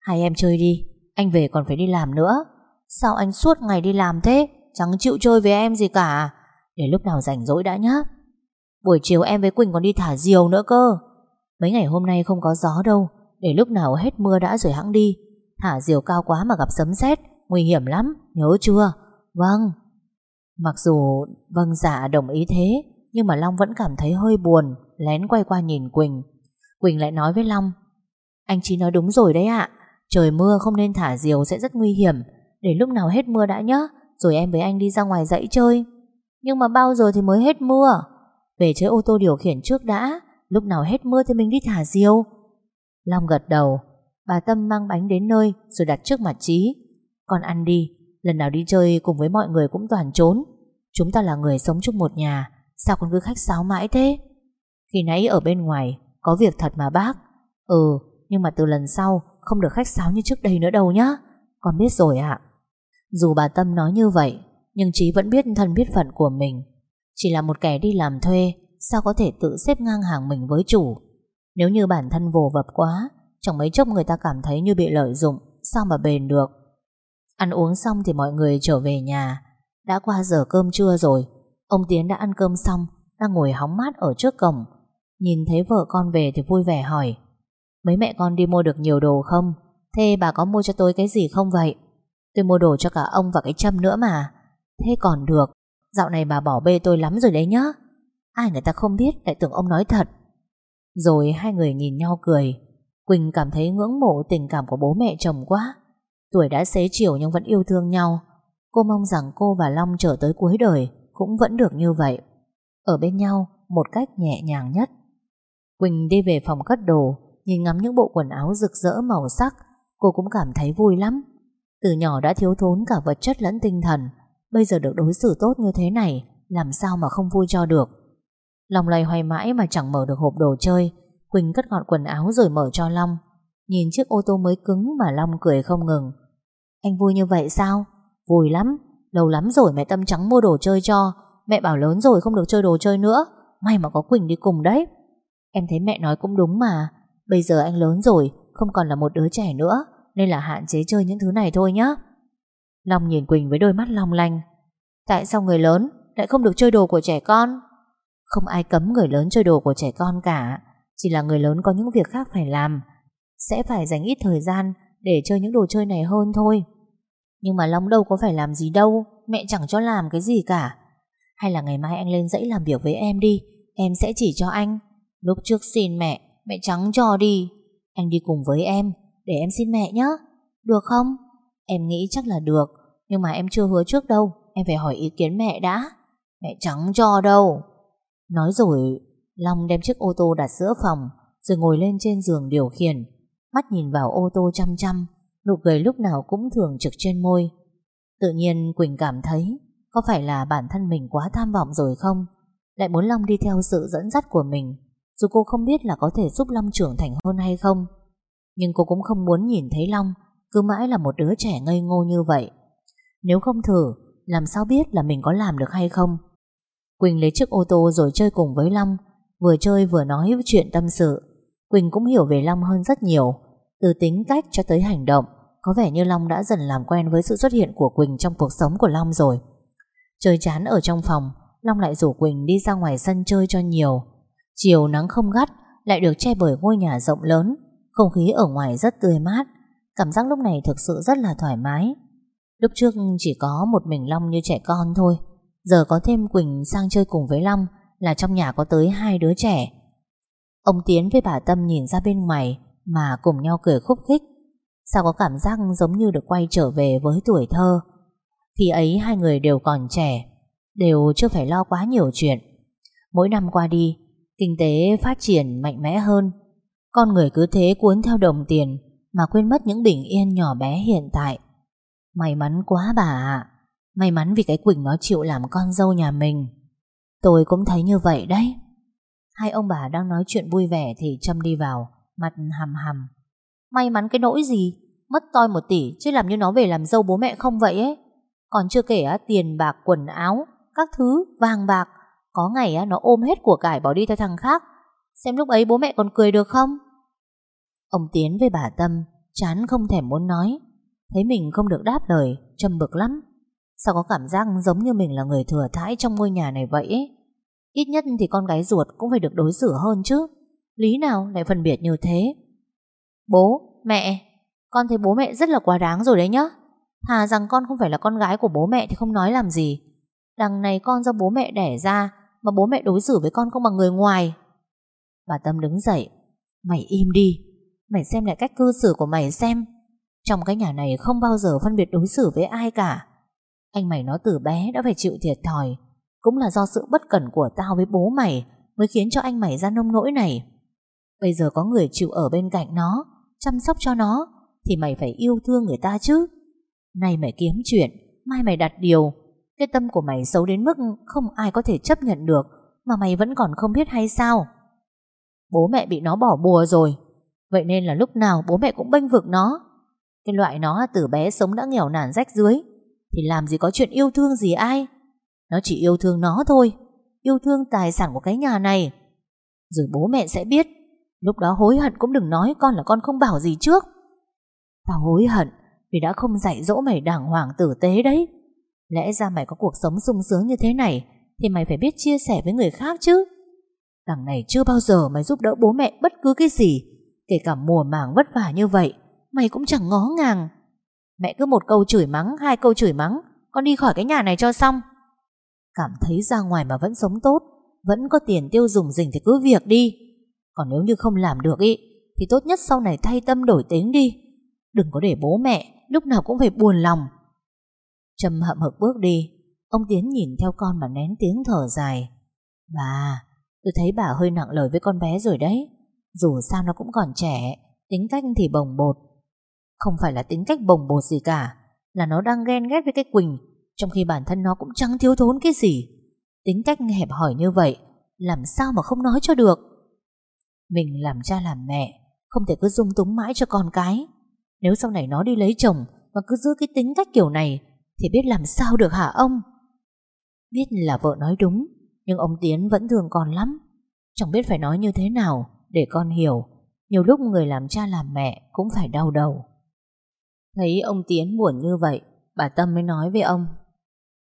Hai em chơi đi, Anh về còn phải đi làm nữa. Sao anh suốt ngày đi làm thế? Chẳng chịu chơi với em gì cả. Để lúc nào rảnh rỗi đã nhá. Buổi chiều em với Quỳnh còn đi thả diều nữa cơ. Mấy ngày hôm nay không có gió đâu, Để lúc nào hết mưa đã rồi hãng đi. Thả diều cao quá mà gặp sấm sét Nguy hiểm lắm, nhớ chưa? Vâng. Mặc dù vâng dạ đồng ý thế Nhưng mà Long vẫn cảm thấy hơi buồn Lén quay qua nhìn Quỳnh. Quỳnh lại nói với Long Anh Chí nói đúng rồi đấy ạ. Trời mưa không nên thả diều sẽ rất nguy hiểm. Để lúc nào hết mưa đã nhá rồi em với anh đi ra ngoài dãy chơi. Nhưng mà bao giờ thì mới hết mưa? Về chơi ô tô điều khiển trước đã Lúc nào hết mưa thì mình đi thả diều. Long gật đầu Bà Tâm mang bánh đến nơi Rồi đặt trước mặt Trí Con ăn đi, Lần nào đi chơi cùng với mọi người cũng toàn trốn. Chúng ta là người sống chung một nhà, Sao con cứ khách sáo mãi thế? Khi nãy ở bên ngoài, Có việc thật mà bác. Ừ nhưng mà từ lần sau, Không được khách sáo như trước đây nữa đâu nhá. Con biết rồi ạ. Dù bà Tâm nói như vậy, Nhưng Trí vẫn biết thân biết phận của mình. Chỉ là một kẻ đi làm thuê, Sao có thể tự xếp ngang hàng mình với chủ? Nếu như bản thân vồ vập quá Chẳng mấy chốc người ta cảm thấy như bị lợi dụng, Sao mà bền được? Ăn uống xong thì mọi người trở về nhà. Đã qua giờ cơm trưa rồi, Ông Tiến đã ăn cơm xong, Đang ngồi hóng mát ở trước cổng. Nhìn thấy vợ con về thì vui vẻ hỏi, Mấy mẹ con đi mua được nhiều đồ không? Thế bà có mua cho tôi cái gì không vậy? Tôi mua đồ cho cả ông và cái châm nữa mà. Thế còn được, Dạo này bà bỏ bê tôi lắm rồi đấy nhá. Ai người ta không biết, lại tưởng ông nói thật. Rồi hai người nhìn nhau cười. Quỳnh cảm thấy ngưỡng mộ tình cảm của bố mẹ chồng quá. Tuổi đã xế chiều nhưng vẫn yêu thương nhau. Cô mong rằng cô và Long trở tới cuối đời Cũng vẫn được như vậy. Ở bên nhau một cách nhẹ nhàng nhất. Quỳnh đi về phòng cất đồ, Nhìn ngắm những bộ quần áo rực rỡ màu sắc. Cô cũng cảm thấy vui lắm. Từ nhỏ đã thiếu thốn cả vật chất lẫn tinh thần. Bây giờ được đối xử tốt như thế này, Làm sao mà không vui cho được? Long lầy hoài mãi mà chẳng mở được hộp đồ chơi. Quỳnh cất gọn quần áo rồi mở cho Long. Nhìn chiếc ô tô mới cứng mà Long cười không ngừng. Anh vui như vậy sao? Vui lắm. Lâu lắm rồi mẹ Tâm Trắng mua đồ chơi cho. Mẹ bảo lớn rồi không được chơi đồ chơi nữa. May mà có Quỳnh đi cùng đấy. Em thấy mẹ nói cũng đúng mà. Bây giờ anh lớn rồi, Không còn là một đứa trẻ nữa, Nên là hạn chế chơi những thứ này thôi nhá. Long nhìn Quỳnh với đôi mắt long lanh. Tại sao người lớn lại không được chơi đồ của trẻ con? Không ai cấm người lớn chơi đồ của trẻ con cả. Chỉ là người lớn có những việc khác phải làm. Sẽ phải dành ít thời gian Để chơi những đồ chơi này hơn thôi. Nhưng mà Long đâu có phải làm gì đâu, Mẹ chẳng cho làm cái gì cả. Hay là ngày mai anh lên dãy làm việc với em đi, Em sẽ chỉ cho anh. Lúc trước xin mẹ Mẹ trắng cho đi. Anh đi cùng với em, Để em xin mẹ nhé Được không? Em nghĩ chắc là được, Nhưng mà em chưa hứa trước đâu. Em phải hỏi ý kiến mẹ đã. Mẹ trắng cho đâu? Nói rồi Long đem chiếc ô tô đặt giữa phòng, Rồi ngồi lên trên giường điều khiển. Mắt nhìn vào ô tô chăm chăm, Nụ cười lúc nào cũng thường trực trên môi. Tự nhiên Quỳnh cảm thấy, Có phải là bản thân mình quá tham vọng rồi không? Lại muốn Long đi theo sự dẫn dắt của mình, Dù cô không biết là có thể giúp Long trưởng thành hơn hay không. Nhưng cô cũng không muốn nhìn thấy Long, Cứ mãi là một đứa trẻ ngây ngô như vậy. Nếu không thử, Làm sao biết là mình có làm được hay không? Quỳnh lấy chiếc ô tô rồi chơi cùng với Long Vừa chơi vừa nói chuyện tâm sự. Quỳnh cũng hiểu về Long hơn rất nhiều. Từ tính cách cho tới hành động, Có vẻ như Long đã dần làm quen với sự xuất hiện của Quỳnh trong cuộc sống của Long rồi. Chơi chán ở trong phòng, Long lại rủ Quỳnh đi ra ngoài sân chơi cho nhiều. Chiều nắng không gắt, Lại được che bởi ngôi nhà rộng lớn. Không khí ở ngoài rất tươi mát. Cảm giác lúc này thực sự rất là thoải mái. Lúc trước chỉ có một mình Long như trẻ con thôi. Giờ có thêm Quỳnh sang chơi cùng với Long là trong nhà có tới hai đứa trẻ. Ông Tiến với bà Tâm nhìn ra bên ngoài Mà cùng nhau cười khúc khích. Sao có cảm giác giống như được quay trở về với tuổi thơ? Khi ấy hai người đều còn trẻ, Đều chưa phải lo quá nhiều chuyện. Mỗi năm qua đi, Kinh tế phát triển mạnh mẽ hơn. Con người cứ thế cuốn theo đồng tiền Mà quên mất những bình yên nhỏ bé hiện tại. May mắn quá bà ạ. May mắn vì cái Quỳnh nó chịu làm con dâu nhà mình. Tôi cũng thấy như vậy đấy. Hai ông bà đang nói chuyện vui vẻ Thì Trâm đi vào Mặt hầm hầm May mắn cái nỗi gì? Mất toi một tỷ chứ làm như nó về làm dâu bố mẹ không vậy ấy. Còn chưa kể á, tiền bạc quần áo Các thứ vàng bạc. Có ngày á, nó ôm hết của cải bỏ đi theo thằng khác. Xem lúc ấy bố mẹ còn cười được không? Ông Tiến với bà Tâm Chán không thèm muốn nói. Thấy mình không được đáp lời Trâm bực lắm. Sao có cảm giác giống như mình là người thừa thãi trong ngôi nhà này vậy ấy? Ít nhất thì con gái ruột cũng phải được đối xử hơn chứ. Lý nào lại phân biệt như thế? Bố, mẹ. Con thấy bố mẹ rất là quá đáng rồi đấy nhá. Thà rằng con không phải là con gái của bố mẹ Thì không nói làm gì. Đằng này con do bố mẹ đẻ ra Mà bố mẹ đối xử với con không bằng người ngoài. Bà Tâm đứng dậy. Mày im đi. Mày xem lại cách cư xử của mày xem. Trong cái nhà này không bao giờ phân biệt đối xử với ai cả. Anh mày nó từ bé đã phải chịu thiệt thòi. Cũng là do sự bất cẩn của tao với bố mày Mới khiến cho anh mày ra nông nỗi này. Bây giờ có người chịu ở bên cạnh nó, Chăm sóc cho nó, Thì mày phải yêu thương người ta chứ. Nay mày kiếm chuyện, Mai mày đặt điều. Cái tâm của mày xấu đến mức không ai có thể chấp nhận được, Mà mày vẫn còn không biết hay sao? Bố mẹ bị nó bỏ bùa rồi. Vậy nên là lúc nào bố mẹ cũng bênh vực nó. Cái loại nó từ bé sống đã nghèo nàn rách dưới. Thì làm gì có chuyện yêu thương gì ai. Nó chỉ yêu thương nó thôi, Yêu thương tài sản của cái nhà này. Rồi bố mẹ sẽ biết, Lúc đó hối hận cũng đừng nói con là con không bảo gì trước. Tao hối hận Vì đã không dạy dỗ mày đàng hoàng tử tế đấy. Lẽ ra mày có cuộc sống sung sướng như thế này Thì mày phải biết chia sẻ với người khác chứ. Đằng này chưa bao giờ mày giúp đỡ bố mẹ bất cứ cái gì, Kể cả mùa màng vất vả như vậy, Mày cũng chẳng ngó ngàng. Mẹ cứ một câu chửi mắng, Hai câu chửi mắng, Con đi khỏi cái nhà này cho xong. Cảm thấy ra ngoài mà vẫn sống tốt, Vẫn có tiền tiêu dùng dình thì cứ việc đi. Còn nếu như không làm được ý, Thì tốt nhất sau này thay tâm đổi tính đi. Đừng có để bố mẹ Lúc nào cũng phải buồn lòng. Trâm hậm hực bước đi. Ông Tiến nhìn theo con mà nén tiếng thở dài. Bà, Tôi thấy bà hơi nặng lời với con bé rồi đấy. Dù sao nó cũng còn trẻ, Tính cách thì bồng bột. Không phải là tính cách bồng bột gì cả, Là nó đang ghen ghét với cái Quỳnh, Trong khi bản thân nó cũng chẳng thiếu thốn cái gì. Tính cách hẹp hỏi như vậy, Làm sao mà không nói cho được? Mình làm cha làm mẹ, Không thể cứ dung túng mãi cho con cái. Nếu sau này nó đi lấy chồng Và cứ giữ cái tính cách kiểu này, Thì biết làm sao được hả ông? Biết là vợ nói đúng, nhưng ông Tiến vẫn thương con lắm. Chẳng biết phải nói như thế nào Để con hiểu, Nhiều lúc người làm cha làm mẹ cũng phải đau đầu. Thấy ông Tiến buồn như vậy, Bà Tâm mới nói với ông.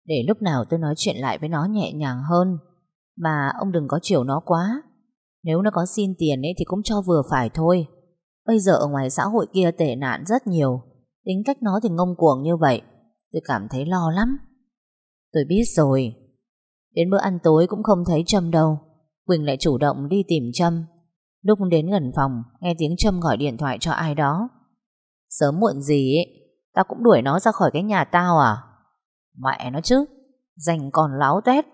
Để lúc nào tôi nói chuyện lại với nó nhẹ nhàng hơn, Mà ông đừng có chiều nó quá. Nếu nó có xin tiền ấy thì cũng cho vừa phải thôi. Bây giờ ở ngoài xã hội kia tệ nạn rất nhiều, Tính cách nó thì ngông cuồng như vậy, Tôi cảm thấy lo lắm. Tôi biết rồi. Đến bữa ăn tối cũng không thấy Trâm đâu, Quỳnh lại chủ động đi tìm Trâm. Lúc đến gần phòng, Nghe tiếng Trâm gọi điện thoại cho ai đó. Sớm muộn gì ấy Tao cũng đuổi nó ra khỏi cái nhà tao à Mẹ nó chứ Dành còn láo tét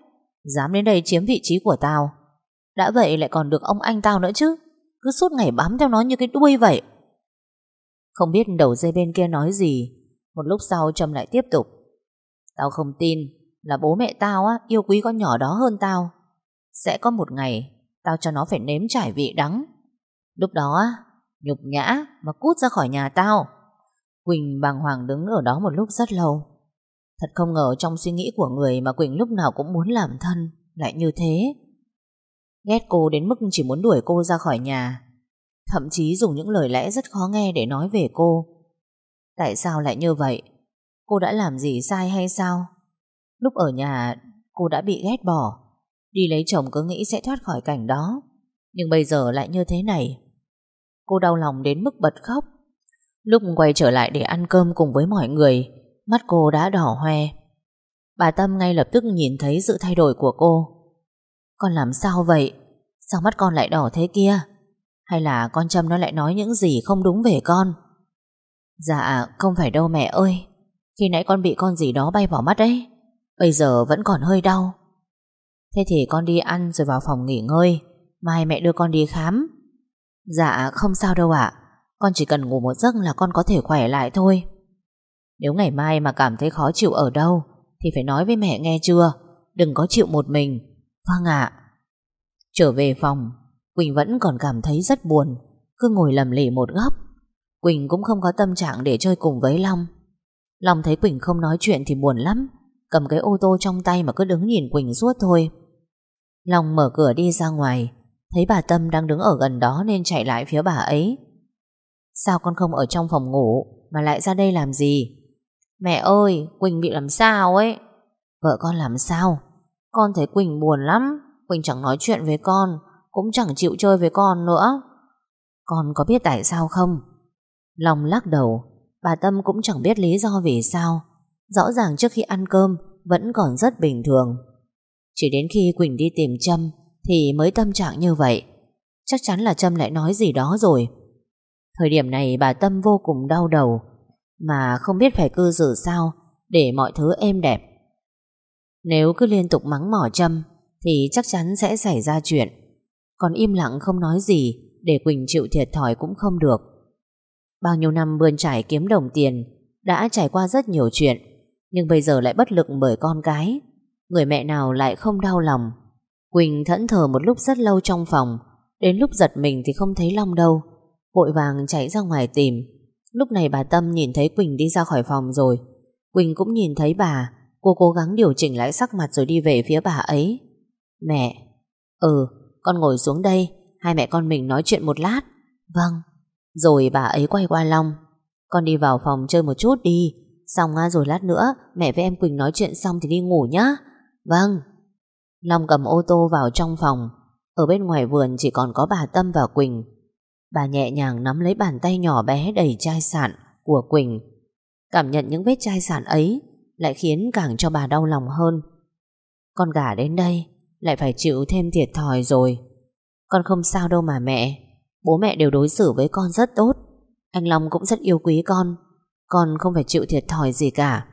Dám đến đây chiếm vị trí của tao Đã vậy lại còn được ông anh tao nữa chứ Cứ suốt ngày bám theo nó như cái đuôi vậy Không biết đầu dây bên kia nói gì Một lúc sau Trâm lại tiếp tục Tao không tin là bố mẹ tao á yêu quý con nhỏ đó hơn tao. Sẽ có một ngày tao cho nó phải nếm trải vị đắng. Lúc đó á, nhục nhã mà cút ra khỏi nhà tao. Quỳnh bàng hoàng đứng ở đó một lúc rất lâu. Thật không ngờ trong suy nghĩ của người mà Quỳnh lúc nào cũng muốn làm thân, lại như thế. Ghét cô đến mức chỉ muốn đuổi cô ra khỏi nhà. Thậm chí dùng những lời lẽ rất khó nghe để nói về cô. Tại sao lại như vậy? Cô đã làm gì sai hay sao? Lúc ở nhà, cô đã bị ghét bỏ Đi lấy chồng cứ nghĩ sẽ thoát khỏi cảnh đó Nhưng bây giờ lại như thế này Cô đau lòng đến mức bật khóc Lúc quay trở lại để ăn cơm cùng với mọi người, Mắt cô đã đỏ hoe Bà Tâm ngay lập tức nhìn thấy sự thay đổi của cô Con làm sao vậy? Sao mắt con lại đỏ thế kia? Hay là con Trâm nó lại nói những gì không đúng về con? Dạ không phải đâu mẹ ơi Khi nãy con bị con gì đó bay vào mắt ấy. Bây giờ vẫn còn hơi đau Thế thì con đi ăn rồi vào phòng nghỉ ngơi Mai mẹ đưa con đi khám Dạ không sao đâu ạ. Con chỉ cần ngủ một giấc là con có thể khỏe lại thôi. Nếu ngày mai mà cảm thấy khó chịu ở đâu, Thì phải nói với mẹ nghe chưa? Đừng có chịu một mình. Vâng ạ. Trở về phòng, Quỳnh vẫn còn cảm thấy rất buồn. Cứ ngồi lầm lì một góc. Quỳnh cũng không có tâm trạng để chơi cùng với Long. Long thấy Quỳnh không nói chuyện thì buồn lắm. Cầm cái ô tô trong tay mà cứ đứng nhìn Quỳnh suốt thôi. Long mở cửa đi ra ngoài. Thấy bà Tâm đang đứng ở gần đó Nên chạy lại phía bà ấy. Sao con không ở trong phòng ngủ Mà lại ra đây làm gì? Mẹ ơi, Quỳnh bị làm sao ấy? Vợ con làm sao? Con thấy Quỳnh buồn lắm. Quỳnh chẳng nói chuyện với con, Cũng chẳng chịu chơi với con nữa. Con có biết tại sao không? Lòng lắc đầu. Bà Tâm cũng chẳng biết lý do vì sao. Rõ ràng trước khi ăn cơm Vẫn còn rất bình thường. Chỉ đến khi Quỳnh đi tìm Trâm thì mới tâm trạng như vậy. Chắc chắn là Trâm lại nói gì đó rồi. Thời điểm này bà Tâm vô cùng đau đầu, Mà không biết phải cư xử sao Để mọi thứ êm đẹp. Nếu cứ liên tục mắng mỏ Trâm Thì chắc chắn sẽ xảy ra chuyện. Còn im lặng không nói gì Để Quỳnh chịu thiệt thòi cũng không được. Bao nhiêu năm bươn trải kiếm đồng tiền Đã trải qua rất nhiều chuyện, nhưng bây giờ lại bất lực bởi con cái. Người mẹ nào lại không đau lòng? Quỳnh thẫn thờ một lúc rất lâu trong phòng. Đến lúc giật mình thì không thấy Long đâu. Vội vàng chạy ra ngoài tìm. Lúc này bà Tâm nhìn thấy Quỳnh đi ra khỏi phòng rồi. Quỳnh cũng nhìn thấy bà. Cô cố gắng điều chỉnh lại sắc mặt rồi đi về phía bà ấy. Mẹ. Ừ con ngồi xuống đây. Hai mẹ con mình nói chuyện một lát. Vâng. Rồi bà ấy quay qua Long. Con đi vào phòng chơi một chút đi. Xong rồi lát nữa Mẹ với em Quỳnh nói chuyện xong thì đi ngủ nhá. Vâng. Long cầm ô tô vào trong phòng. Ở bên ngoài vườn chỉ còn có bà Tâm và Quỳnh. Bà nhẹ nhàng nắm lấy bàn tay nhỏ bé đầy chai sạn của Quỳnh. Cảm nhận những vết chai sạn ấy Lại khiến càng cho bà đau lòng hơn. Con gà đến đây, Lại phải chịu thêm thiệt thòi rồi. Con không sao đâu mà mẹ. Bố mẹ đều đối xử với con rất tốt. Anh Long cũng rất yêu quý con. Con không phải chịu thiệt thòi gì cả.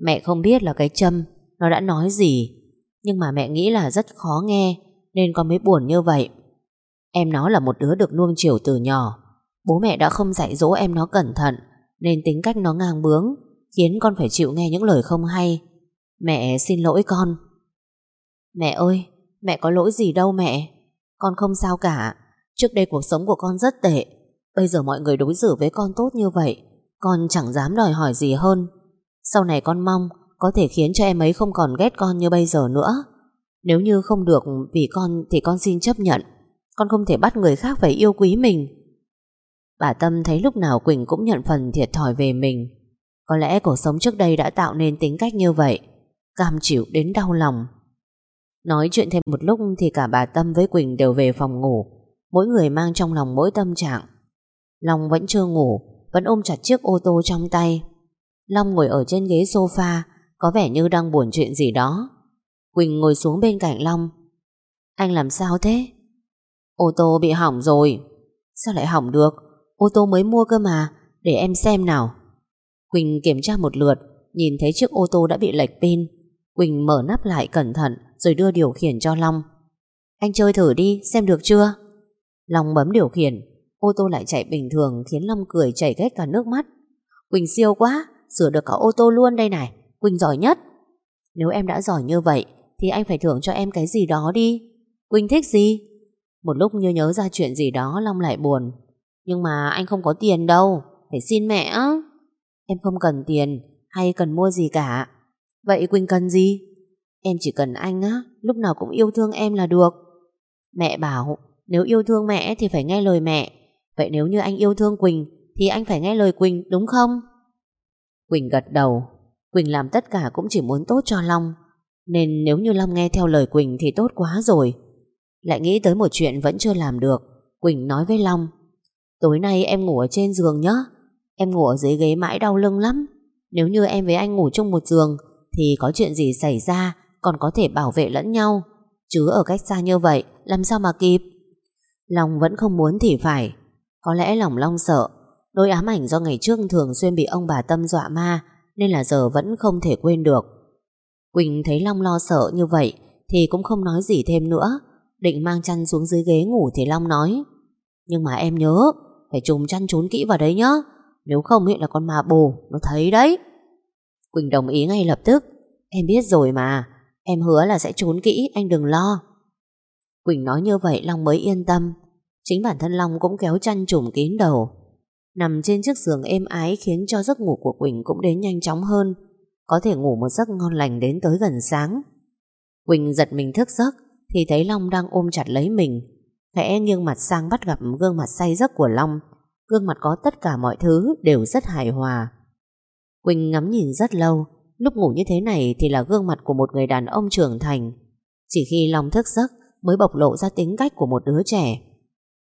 Mẹ không biết là cái châm Nó đã nói gì. Nhưng mà mẹ nghĩ là rất khó nghe, Nên con mới buồn như vậy. Em nó là một đứa được nuông chiều từ nhỏ. Bố mẹ đã không dạy dỗ em nó cẩn thận, Nên tính cách nó ngang bướng, Khiến con phải chịu nghe những lời không hay. Mẹ xin lỗi con. Mẹ ơi, Mẹ có lỗi gì đâu mẹ. Con không sao cả. Trước đây cuộc sống của con rất tệ. Bây giờ mọi người đối xử với con tốt như vậy, Con chẳng dám đòi hỏi gì hơn. Sau này con mong có thể khiến cho em ấy không còn ghét con như bây giờ nữa. Nếu như không được vì con Thì con xin chấp nhận. Con không thể bắt người khác phải yêu quý mình. Bà Tâm thấy lúc nào Quỳnh cũng nhận phần thiệt thòi về mình. Có lẽ cuộc sống trước đây đã tạo nên tính cách như vậy, Cam chịu đến đau lòng. Nói chuyện thêm một lúc thì cả bà Tâm với Quỳnh đều về phòng ngủ, Mỗi người mang trong lòng mỗi tâm trạng. Long vẫn chưa ngủ, Vẫn ôm chặt chiếc ô tô trong tay. Long ngồi ở trên ghế sofa có vẻ như đang buồn chuyện gì đó. Quỳnh ngồi xuống bên cạnh Long. Anh làm sao thế? Ô tô bị hỏng rồi. Sao lại hỏng được? Ô tô mới mua cơ mà, Để em xem nào. Quỳnh kiểm tra một lượt, Nhìn thấy chiếc ô tô đã bị lệch pin. Quỳnh mở nắp lại cẩn thận, Rồi đưa điều khiển cho Long. Anh chơi thử đi, xem được chưa? Long bấm điều khiển. Ô tô lại chạy bình thường, khiến Long cười chảy hết cả nước mắt. Quỳnh siêu quá, Sửa được cả ô tô luôn đây này. Quỳnh giỏi nhất. Nếu em đã giỏi như vậy, Thì anh phải thưởng cho em cái gì đó đi. Quỳnh thích gì? Một lúc như nhớ ra chuyện gì đó, Long lại buồn. Nhưng mà anh không có tiền đâu, Phải xin mẹ á. Em không cần tiền, hay cần mua gì cả. Vậy Quỳnh cần gì? Em chỉ cần anh á, Lúc nào cũng yêu thương em là được. Mẹ bảo, nếu yêu thương mẹ thì phải nghe lời mẹ. Vậy nếu như anh yêu thương Quỳnh, Thì anh phải nghe lời Quỳnh, đúng không? Quỳnh gật đầu. Quỳnh làm tất cả cũng chỉ muốn tốt cho Long. Nên nếu như Long nghe theo lời Quỳnh Thì tốt quá rồi. Lại nghĩ tới một chuyện vẫn chưa làm được, Quỳnh nói với Long. Tối nay em ngủ ở trên giường nhé Em ngủ ở dưới ghế mãi đau lưng lắm. Nếu như em với anh ngủ chung một giường, Thì có chuyện gì xảy ra Còn có thể bảo vệ lẫn nhau. Chứ ở cách xa như vậy, Làm sao mà kịp? Long vẫn không muốn thì phải. Có lẽ lòng Long sợ. Nỗi ám ảnh do ngày trước thường xuyên bị ông bà Tâm dọa ma nên là giờ vẫn không thể quên được. Quỳnh thấy Long lo sợ như vậy Thì cũng không nói gì thêm nữa, Định mang chăn xuống dưới ghế ngủ Thì Long nói, Nhưng mà em nhớ, Phải trùm chăn trốn kỹ vào đấy nhá, Nếu không hiện là con ma bồ, Nó thấy đấy. Quỳnh đồng ý ngay lập tức, Em biết rồi mà, Em hứa là sẽ trốn kỹ, anh đừng lo. Quỳnh nói như vậy Long mới yên tâm, Chính bản thân Long cũng kéo chăn trùm kín đầu. Nằm trên chiếc giường êm ái Khiến cho giấc ngủ của Quỳnh cũng đến nhanh chóng hơn. Có thể ngủ một giấc ngon lành Đến tới gần sáng. Quỳnh giật mình thức giấc Thì thấy Long đang ôm chặt lấy mình. Khẽ nghiêng mặt sang bắt gặp gương mặt say giấc của Long. Gương mặt có tất cả mọi thứ Đều rất hài hòa. Quỳnh ngắm nhìn rất lâu. Lúc ngủ như thế này thì là gương mặt của một người đàn ông trưởng thành. Chỉ khi Long thức giấc mới bộc lộ ra tính cách của một đứa trẻ.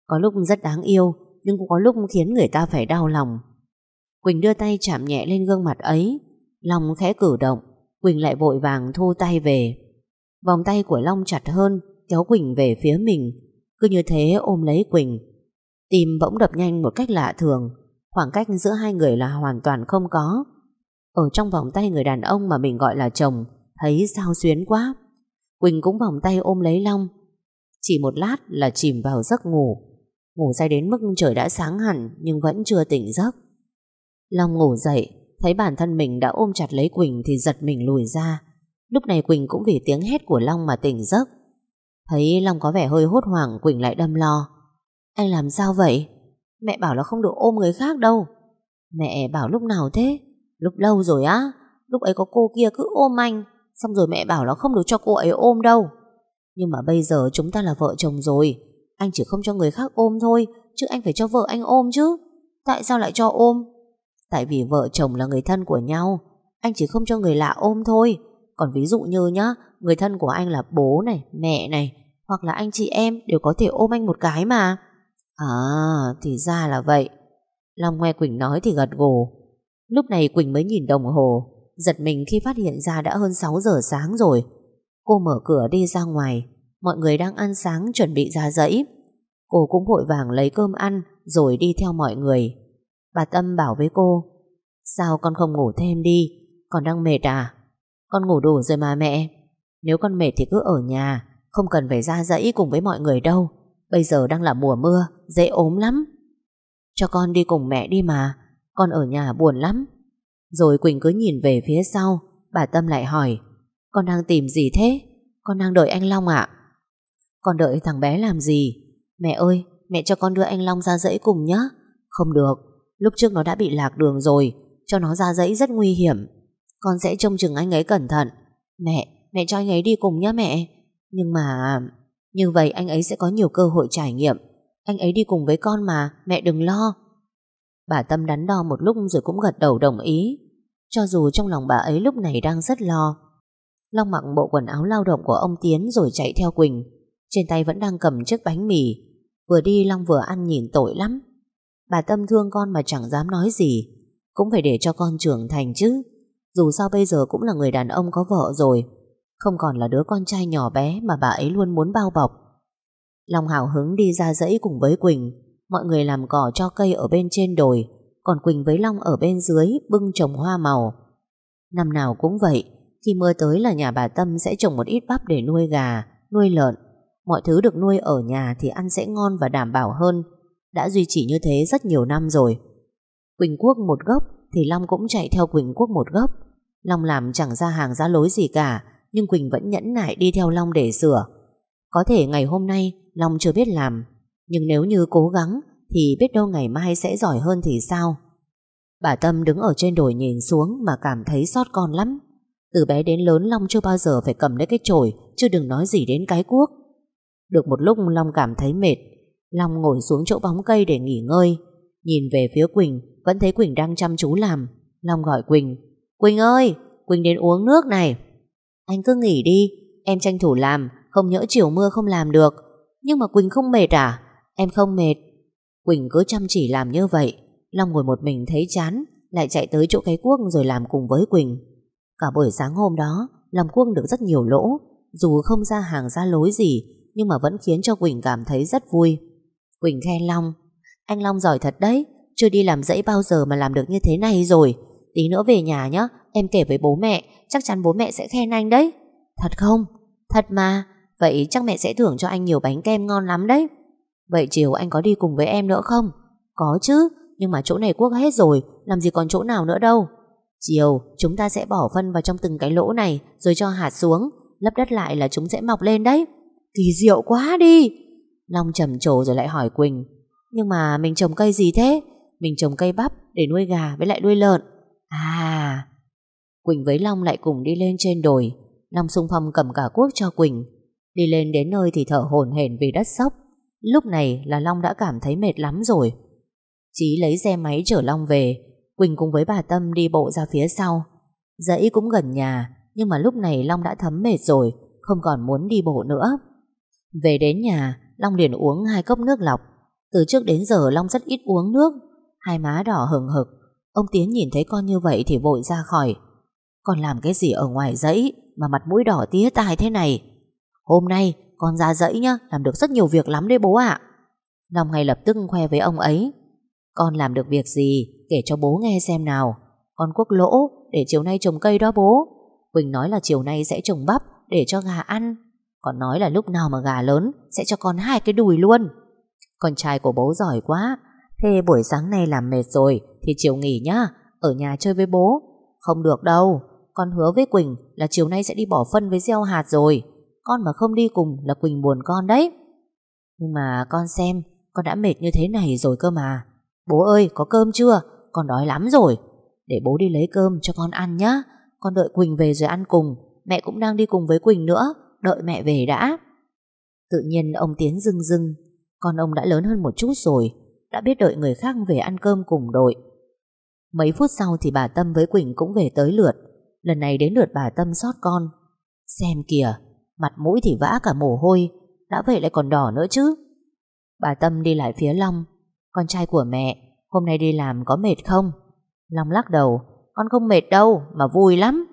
Có lúc rất đáng yêu, nhưng cũng có lúc khiến người ta phải đau lòng. Quỳnh đưa tay chạm nhẹ lên gương mặt ấy, Long khẽ cử động, Quỳnh lại vội vàng thu tay về. Vòng tay của Long chặt hơn, kéo Quỳnh về phía mình, cứ như thế ôm lấy Quỳnh. Tim bỗng đập nhanh một cách lạ thường, khoảng cách giữa hai người là hoàn toàn không có. Ở trong vòng tay người đàn ông mà mình gọi là chồng, thấy sao xuyến quá. Quỳnh cũng vòng tay ôm lấy Long, chỉ một lát là chìm vào giấc ngủ Ngủ say đến mức trời đã sáng hẳn, Nhưng vẫn chưa tỉnh giấc. Long ngủ dậy, Thấy bản thân mình đã ôm chặt lấy Quỳnh Thì giật mình lùi ra. Lúc này Quỳnh cũng vì tiếng hét của Long mà tỉnh giấc. Thấy Long có vẻ hơi hốt hoảng, Quỳnh lại đâm lo. Anh làm sao vậy? Mẹ bảo là không được ôm người khác đâu. Mẹ bảo lúc nào thế? Lúc lâu rồi á? Lúc ấy có cô kia cứ ôm anh, Xong rồi mẹ bảo là không được cho cô ấy ôm đâu. Nhưng mà bây giờ chúng ta là vợ chồng rồi anh chỉ không cho người khác ôm thôi Chứ anh phải cho vợ anh ôm chứ. Tại sao lại cho ôm? Tại vì vợ chồng là người thân của nhau Anh chỉ không cho người lạ ôm thôi. Còn ví dụ như nhá Người thân của anh là bố này, mẹ này Hoặc là anh chị em đều có thể ôm anh một cái mà. À thì ra là vậy. Long nghe Quỳnh nói thì gật gù. Lúc này Quỳnh mới nhìn đồng hồ Giật mình khi phát hiện ra đã hơn 6 giờ sáng rồi. Cô mở cửa đi ra ngoài. Mọi người đang ăn sáng chuẩn bị ra dãy. Cô cũng vội vàng lấy cơm ăn, Rồi đi theo mọi người. Bà Tâm bảo với cô, Sao con không ngủ thêm đi? Con đang mệt à? Con ngủ đủ rồi mà mẹ. Nếu con mệt thì cứ ở nhà, Không cần phải ra dãy cùng với mọi người đâu. Bây giờ đang là mùa mưa, Dễ ốm lắm. Cho con đi cùng mẹ đi mà. Con ở nhà buồn lắm. Rồi Quỳnh cứ nhìn về phía sau. Bà Tâm lại hỏi, Con đang tìm gì thế? Con đang đợi anh Long ạ. Con đợi thằng bé làm gì? Mẹ ơi mẹ cho con đưa anh Long ra dãy cùng nhé Không được Lúc trước nó đã bị lạc đường rồi Cho nó ra dãy rất nguy hiểm. Con sẽ trông chừng anh ấy cẩn thận. Mẹ, mẹ cho anh ấy đi cùng nhé mẹ. Nhưng mà Như vậy anh ấy sẽ có nhiều cơ hội trải nghiệm. Anh ấy đi cùng với con mà Mẹ đừng lo. Bà Tâm đắn đo một lúc rồi cũng gật đầu đồng ý. Cho dù trong lòng bà ấy lúc này đang rất lo. Long mặc bộ quần áo lao động của ông Tiến rồi chạy theo Quỳnh. Trên tay vẫn đang cầm chiếc bánh mì. Vừa đi, Long vừa ăn nhìn tội lắm. Bà Tâm thương con mà chẳng dám nói gì. Cũng phải để cho con trưởng thành chứ. Dù sao bây giờ cũng là người đàn ông có vợ rồi. Không còn là đứa con trai nhỏ bé Mà bà ấy luôn muốn bao bọc. Long hào hứng đi ra dãy cùng với Quỳnh. Mọi người làm cỏ cho cây ở bên trên đồi. Còn Quỳnh với Long ở bên dưới Bưng trồng hoa màu. Năm nào cũng vậy, Khi mưa tới là nhà bà Tâm sẽ trồng một ít bắp để nuôi gà, Nuôi lợn. Mọi thứ được nuôi ở nhà thì ăn sẽ ngon và đảm bảo hơn đã duy trì như thế rất nhiều năm rồi. Quỳnh Quốc một gốc thì Long cũng chạy theo Quỳnh Quốc một gốc. Long làm chẳng ra hàng ra lối gì cả, nhưng Quỳnh vẫn nhẫn nại đi theo Long để sửa. Có thể ngày hôm nay Long chưa biết làm, nhưng nếu như cố gắng thì biết đâu ngày mai sẽ giỏi hơn thì sao. Bà Tâm đứng ở trên đồi nhìn xuống mà cảm thấy xót con lắm. Từ bé đến lớn Long chưa bao giờ phải cầm lấy cái chổi, chứ đừng nói gì đến cái cuốc. Được một lúc Long cảm thấy mệt, Long ngồi xuống chỗ bóng cây để nghỉ ngơi. Nhìn về phía Quỳnh Vẫn thấy Quỳnh đang chăm chú làm. Long gọi Quỳnh Quỳnh ơi, Quỳnh đến uống nước này. Anh cứ nghỉ đi Em tranh thủ làm, không nhỡ chiều mưa không làm được. Nhưng mà Quỳnh không mệt à? Em không mệt. Quỳnh cứ chăm chỉ làm như vậy. Long ngồi một mình thấy chán Lại chạy tới chỗ cái cuốc rồi làm cùng với Quỳnh. Cả buổi sáng hôm đó Làm cuốc được rất nhiều lỗ. Dù không ra hàng ra lối gì nhưng mà vẫn khiến cho Quỳnh cảm thấy rất vui. Quỳnh khen Long. Anh Long giỏi thật đấy, Chưa đi làm dãy bao giờ mà làm được như thế này rồi. Tí nữa về nhà nhé Em kể với bố mẹ, Chắc chắn bố mẹ sẽ khen anh đấy. Thật không? Thật mà. Vậy chắc mẹ sẽ thưởng cho anh nhiều bánh kem ngon lắm đấy. Vậy chiều anh có đi cùng với em nữa không? Có chứ, Nhưng mà chỗ này quốc hết rồi, Làm gì còn chỗ nào nữa đâu. Chiều, chúng ta sẽ bỏ phân vào trong từng cái lỗ này, Rồi cho hạt xuống. Lấp đất lại là chúng sẽ mọc lên đấy. Kỳ diệu quá đi. Long trầm trồ rồi lại hỏi Quỳnh. Nhưng mà mình trồng cây gì thế? Mình trồng cây bắp để nuôi gà với lại nuôi lợn. À. Quỳnh với Long lại cùng đi lên trên đồi. Long sung phong cầm cả cuốc cho Quỳnh. Đi lên đến nơi thì thở hổn hển vì đất sốc. Lúc này là Long đã cảm thấy mệt lắm rồi. Chí lấy xe máy chở Long về. Quỳnh cùng với bà Tâm đi bộ ra phía sau. Dãy cũng gần nhà, Nhưng mà lúc này Long đã thấm mệt rồi, Không còn muốn đi bộ nữa. Về đến nhà, Long liền uống hai cốc nước lọc. Từ trước đến giờ Long rất ít uống nước. Hai má đỏ hừng hực. Ông Tiến nhìn thấy con như vậy thì vội ra khỏi. Con làm cái gì ở ngoài dãy Mà mặt mũi đỏ tía tai thế này? Hôm nay, con ra dãy nhá, Làm được rất nhiều việc lắm đấy bố ạ. Long ngay lập tức khoe với ông ấy. Con làm được việc gì? Kể cho bố nghe xem nào. Con quốc lỗ để chiều nay trồng cây đó bố. Quỳnh nói là chiều nay sẽ trồng bắp Để cho gà ăn còn nói là lúc nào mà gà lớn Sẽ cho con hai cái đùi luôn. Con trai của bố giỏi quá. Thế buổi sáng nay làm mệt rồi Thì chiều nghỉ nhá, Ở nhà chơi với bố. Không được đâu, Con hứa với Quỳnh là chiều nay sẽ đi bỏ phân với gieo hạt rồi. Con mà không đi cùng là Quỳnh buồn con đấy. Nhưng mà con xem, Con đã mệt như thế này rồi cơ mà. Bố ơi, có cơm chưa? Con đói lắm rồi. Để bố đi lấy cơm cho con ăn nhá. Con đợi Quỳnh về rồi ăn cùng. Mẹ cũng đang đi cùng với Quỳnh nữa. Đợi mẹ về đã. Tự nhiên ông Tiến dưng dưng Con ông đã lớn hơn một chút rồi, Đã biết đợi người khác về ăn cơm cùng đội. Mấy phút sau thì bà Tâm với Quỳnh cũng về tới lượt. Lần này đến lượt bà Tâm sót con. Xem kìa, Mặt mũi thì vã cả mồ hôi, Đã vậy lại còn đỏ nữa chứ. Bà Tâm đi lại phía Long. Con trai của mẹ, Hôm nay đi làm có mệt không? Long lắc đầu. Con không mệt đâu, mà vui lắm.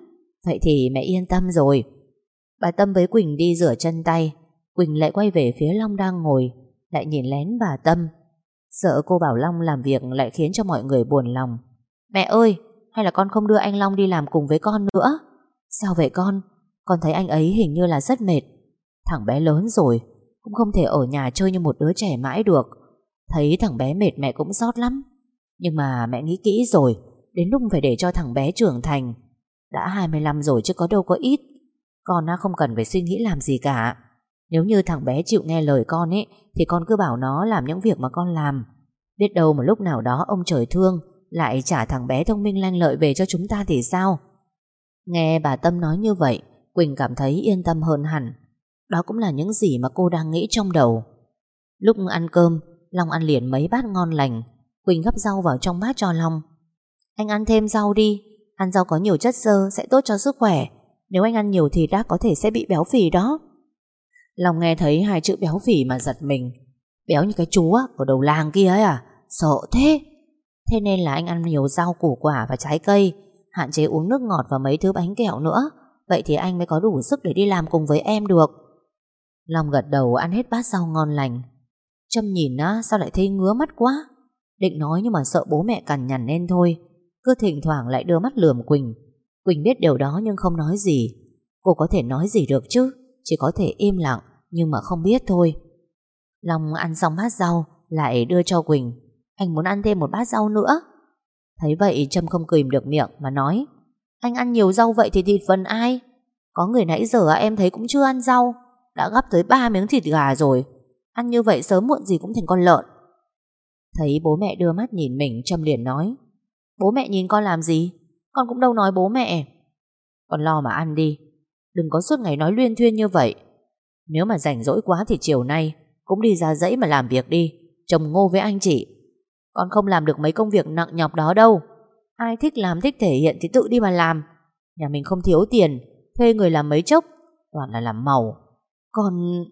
Vậy thì mẹ yên tâm rồi. Bà Tâm với Quỳnh đi rửa chân tay. Quỳnh lại quay về phía Long đang ngồi, Lại nhìn lén bà Tâm. Sợ cô bảo Long làm việc lại khiến cho mọi người buồn lòng. Mẹ ơi, Hay là con không đưa anh Long đi làm cùng với con nữa? Sao vậy con? Con thấy anh ấy hình như là rất mệt. Thằng bé lớn rồi, Cũng không thể ở nhà chơi như một đứa trẻ mãi được. Thấy thằng bé mệt mẹ cũng xót lắm. Nhưng mà mẹ nghĩ kỹ rồi, Đến lúc phải để cho thằng bé trưởng thành. Đã 25 rồi chứ có đâu có ít. Con không cần phải suy nghĩ làm gì cả. Nếu như thằng bé chịu nghe lời con ấy, Thì con cứ bảo nó làm những việc mà con làm. Biết đâu một lúc nào đó ông trời thương, Lại trả thằng bé thông minh lanh lợi về cho chúng ta thì sao? Nghe bà Tâm nói như vậy, Quỳnh cảm thấy yên tâm hơn hẳn. Đó cũng là những gì mà cô đang nghĩ trong đầu. Lúc ăn cơm, Long ăn liền mấy bát ngon lành. Quỳnh gấp rau vào trong bát cho Long. Anh ăn thêm rau đi, Ăn rau có nhiều chất xơ sẽ tốt cho sức khỏe. Nếu anh ăn nhiều thì đã có thể sẽ bị béo phì đó. Long nghe thấy hai chữ béo phì mà giật mình. Béo như cái chú á, ở đầu làng kia ấy à? Sợ thế. Thế nên là anh ăn nhiều rau củ quả và trái cây Hạn chế uống nước ngọt và mấy thứ bánh kẹo nữa. Vậy thì anh mới có đủ sức để đi làm cùng với em được. Long gật đầu ăn hết bát rau ngon lành. Trâm nhìn á sao lại thấy ngứa mắt quá? Định nói nhưng mà sợ bố mẹ cằn nhằn nên thôi. Cứ thỉnh thoảng lại đưa mắt lườm Quỳnh. Quỳnh biết điều đó nhưng không nói gì. Cô có thể nói gì được chứ? Chỉ có thể im lặng, Nhưng mà không biết thôi. Long ăn xong bát rau, Lại đưa cho Quỳnh. Anh muốn ăn thêm một bát rau nữa. Thấy vậy, Trâm không kìm được miệng mà nói, Anh ăn nhiều rau vậy thì thịt phần ai? Có người nãy giờ em thấy cũng chưa ăn rau, Đã gắp tới ba miếng thịt gà rồi. Ăn như vậy sớm muộn gì cũng thành con lợn. Thấy bố mẹ đưa mắt nhìn mình, Trâm liền nói, Bố mẹ nhìn con làm gì? Con cũng đâu nói bố mẹ. Con lo mà ăn đi. Đừng có suốt ngày nói luyên thuyên như vậy. Nếu mà rảnh rỗi quá thì chiều nay Cũng đi ra dãy mà làm việc đi. Trồng ngô với anh chị. Con không làm được mấy công việc nặng nhọc đó đâu. Ai thích làm thích thể hiện thì tự đi mà làm. Nhà mình không thiếu tiền, Thuê người làm mấy chốc, Toàn là làm màu. Con...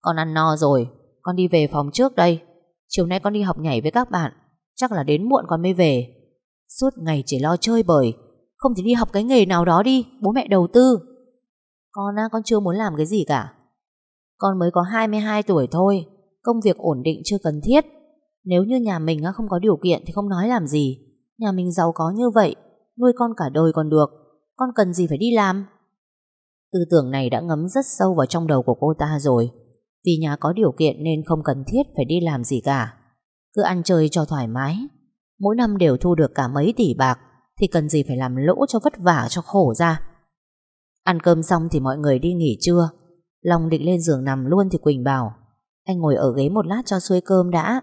Con ăn no rồi, Con đi về phòng trước đây. Chiều nay con đi học nhảy với các bạn, Chắc là đến muộn con mới về. Suốt ngày chỉ lo chơi bời. Không thì đi học cái nghề nào đó đi Bố mẹ đầu tư. Con á, con chưa muốn làm cái gì cả. Con mới có 22 tuổi thôi Công việc ổn định chưa cần thiết. Nếu như nhà mình không có điều kiện Thì không nói làm gì. Nhà mình giàu có như vậy Nuôi con cả đời còn được. Con cần gì phải đi làm? Tư tưởng này đã ngấm rất sâu vào trong đầu của cô ta rồi. Vì nhà có điều kiện nên không cần thiết phải đi làm gì cả. Cứ ăn chơi cho thoải mái. Mỗi năm đều thu được cả mấy tỷ bạc, Thì cần gì phải làm lỗ cho vất vả, cho khổ ra. Ăn cơm xong thì mọi người đi nghỉ trưa. Long định lên giường nằm luôn thì Quỳnh bảo, Anh ngồi ở ghế một lát cho xuôi cơm đã.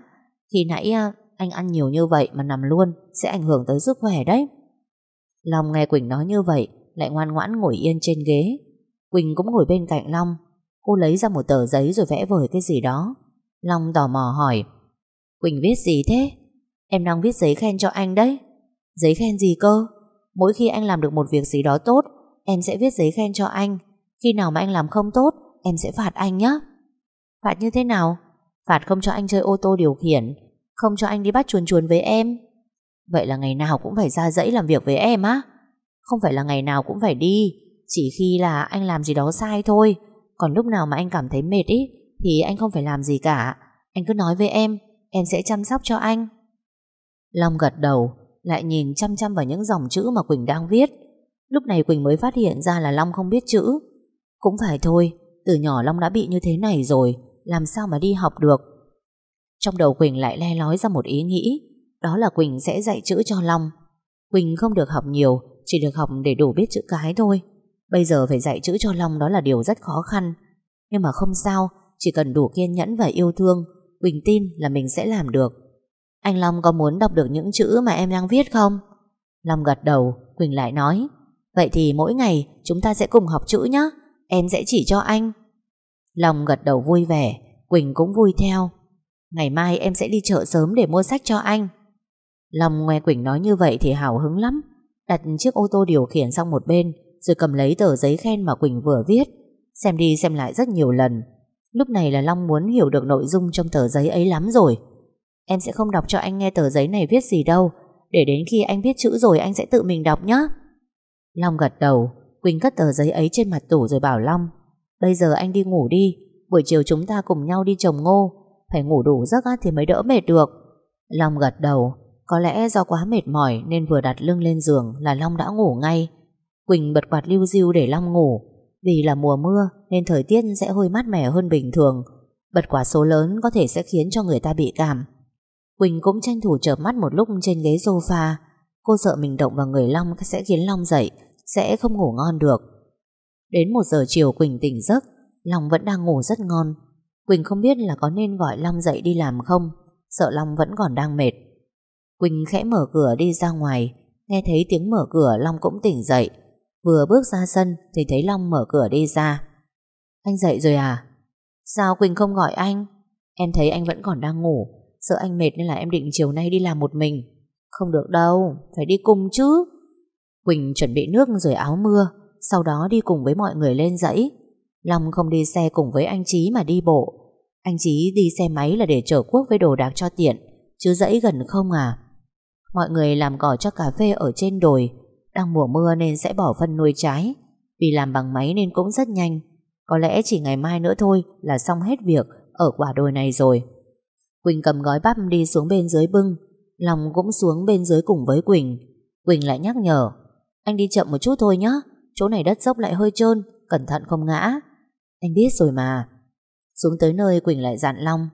Khi nãy anh ăn nhiều như vậy mà nằm luôn, Sẽ ảnh hưởng tới sức khỏe đấy. Long nghe Quỳnh nói như vậy, Lại ngoan ngoãn ngồi yên trên ghế. Quỳnh cũng ngồi bên cạnh Long. Cô lấy ra một tờ giấy rồi vẽ vời cái gì đó. Long tò mò hỏi, Quỳnh viết gì thế? Em đang viết giấy khen cho anh đấy. Giấy khen gì cơ? Mỗi khi anh làm được một việc gì đó tốt, Em sẽ viết giấy khen cho anh. Khi nào mà anh làm không tốt, Em sẽ phạt anh nhé Phạt như thế nào? Phạt không cho anh chơi ô tô điều khiển, Không cho anh đi bắt chuồn chuồn với em. Vậy là ngày nào cũng phải ra dãy làm việc với em á. Không phải là ngày nào cũng phải đi, Chỉ khi là anh làm gì đó sai thôi. Còn lúc nào mà anh cảm thấy mệt ý, Thì anh không phải làm gì cả. Anh cứ nói với em Em sẽ chăm sóc cho anh. Long gật đầu Lại nhìn chăm chăm vào những dòng chữ mà Quỳnh đang viết. Lúc này Quỳnh mới phát hiện ra là Long không biết chữ. Cũng phải thôi Từ nhỏ Long đã bị như thế này rồi Làm sao mà đi học được? Trong đầu Quỳnh lại le lói ra một ý nghĩ Đó là Quỳnh sẽ dạy chữ cho Long. Quỳnh không được học nhiều Chỉ được học để đủ biết chữ cái thôi. Bây giờ phải dạy chữ cho Long đó là điều rất khó khăn. Nhưng mà không sao, chỉ cần đủ kiên nhẫn và yêu thương, Quỳnh tin là mình sẽ làm được. Anh Long có muốn đọc được những chữ mà em đang viết không? Long gật đầu, Quỳnh lại nói, vậy thì mỗi ngày chúng ta sẽ cùng học chữ nhé, em sẽ chỉ cho anh. Long gật đầu vui vẻ, Quỳnh cũng vui theo. Ngày mai em sẽ đi chợ sớm để mua sách cho anh. Long nghe Quỳnh nói như vậy thì hào hứng lắm, đặt chiếc ô tô điều khiển sang một bên, rồi cầm lấy tờ giấy khen mà Quỳnh vừa viết, xem đi xem lại rất nhiều lần. Lúc này là Long muốn hiểu được nội dung trong tờ giấy ấy lắm rồi. Em sẽ không đọc cho anh nghe tờ giấy này viết gì đâu, để đến khi anh viết chữ rồi anh sẽ tự mình đọc nhé. Long gật đầu, Quỳnh cất tờ giấy ấy trên mặt tủ rồi bảo Long, bây giờ anh đi ngủ đi, buổi chiều chúng ta cùng nhau đi trồng ngô, phải ngủ đủ giấc thì mới đỡ mệt được. Long gật đầu, có lẽ do quá mệt mỏi nên vừa đặt lưng lên giường là Long đã ngủ ngay. Quỳnh bật quạt lưu diêu để Long ngủ. Vì là mùa mưa nên thời tiết sẽ hơi mát mẻ hơn bình thường. Bật quả số lớn có thể sẽ khiến cho người ta bị cảm. Quỳnh cũng tranh thủ chợp mắt một lúc trên ghế sofa. Cô sợ mình động vào người Long sẽ khiến Long dậy, sẽ không ngủ ngon được. Đến một giờ chiều Quỳnh tỉnh giấc, Long vẫn đang ngủ rất ngon. Quỳnh không biết là có nên gọi Long dậy đi làm không, sợ Long vẫn còn đang mệt. Quỳnh khẽ mở cửa đi ra ngoài, nghe thấy tiếng mở cửa Long cũng tỉnh dậy. Vừa bước ra sân thì thấy Long mở cửa đi ra. Anh dậy rồi à? Sao Quỳnh không gọi anh? Em thấy anh vẫn còn đang ngủ, sợ anh mệt nên là em định chiều nay đi làm một mình. Không được đâu, phải đi cùng chứ. Quỳnh chuẩn bị nước rồi áo mưa, sau đó đi cùng với mọi người lên dãy. Long không đi xe cùng với anh Chí mà đi bộ. Anh Chí đi xe máy là để chở quốc với đồ đạc cho tiện, chứ dãy gần không à. Mọi người làm cỏ cho cà phê ở trên đồi, đang mùa mưa nên sẽ bỏ phân nuôi trái. Vì làm bằng máy nên cũng rất nhanh. Có lẽ chỉ ngày mai nữa thôi là xong hết việc ở quả đồi này rồi. Quỳnh cầm gói bắp đi xuống bên dưới bưng, Long cũng xuống bên dưới cùng với Quỳnh. Quỳnh lại nhắc nhở, anh đi chậm một chút thôi nhé, chỗ này đất dốc lại hơi trơn, cẩn thận không ngã. Anh biết rồi mà. Xuống tới nơi Quỳnh lại dặn Long,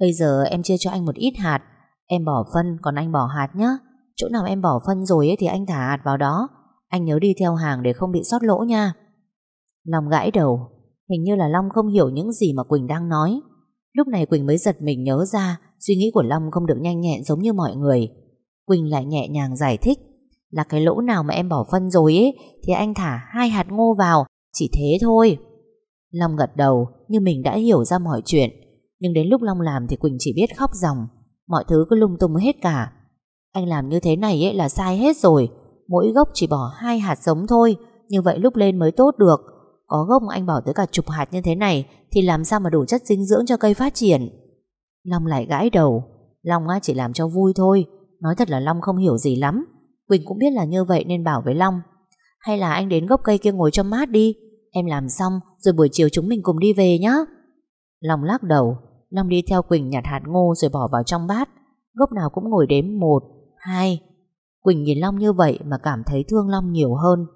bây giờ em chia cho anh một ít hạt, em bỏ phân còn anh bỏ hạt nhé. Chỗ nào em bỏ phân rồi ấy thì anh thả hạt vào đó Anh nhớ đi theo hàng để không bị sót lỗ nha Long gãi đầu Hình như là Long không hiểu những gì mà Quỳnh đang nói Lúc này Quỳnh mới giật mình nhớ ra, Suy nghĩ của Long không được nhanh nhẹn giống như mọi người. Quỳnh lại nhẹ nhàng giải thích, Là cái lỗ nào mà em bỏ phân rồi ấy, Thì anh thả hai hạt ngô vào, Chỉ thế thôi. Long gật đầu, như mình đã hiểu ra mọi chuyện. Nhưng đến lúc Long làm thì Quỳnh chỉ biết khóc ròng Mọi thứ cứ lung tung hết cả. Anh làm như thế này ấy là sai hết rồi, Mỗi gốc chỉ bỏ hai hạt giống thôi, Như vậy lúc lên mới tốt được. Có gốc anh bỏ tới cả chục hạt như thế này, Thì làm sao mà đủ chất dinh dưỡng cho cây phát triển? Long lại gãi đầu. Long chỉ làm cho vui thôi. Nói thật là Long không hiểu gì lắm. Quỳnh cũng biết là như vậy nên bảo với Long. Hay là anh đến gốc cây kia ngồi cho mát đi. Em làm xong, rồi buổi chiều chúng mình cùng đi về nhé Long lắc đầu. Long đi theo Quỳnh nhặt hạt ngô rồi bỏ vào trong bát. Gốc nào cũng ngồi đếm một, hai. Quỳnh nhìn Long như vậy mà cảm thấy thương Long nhiều hơn.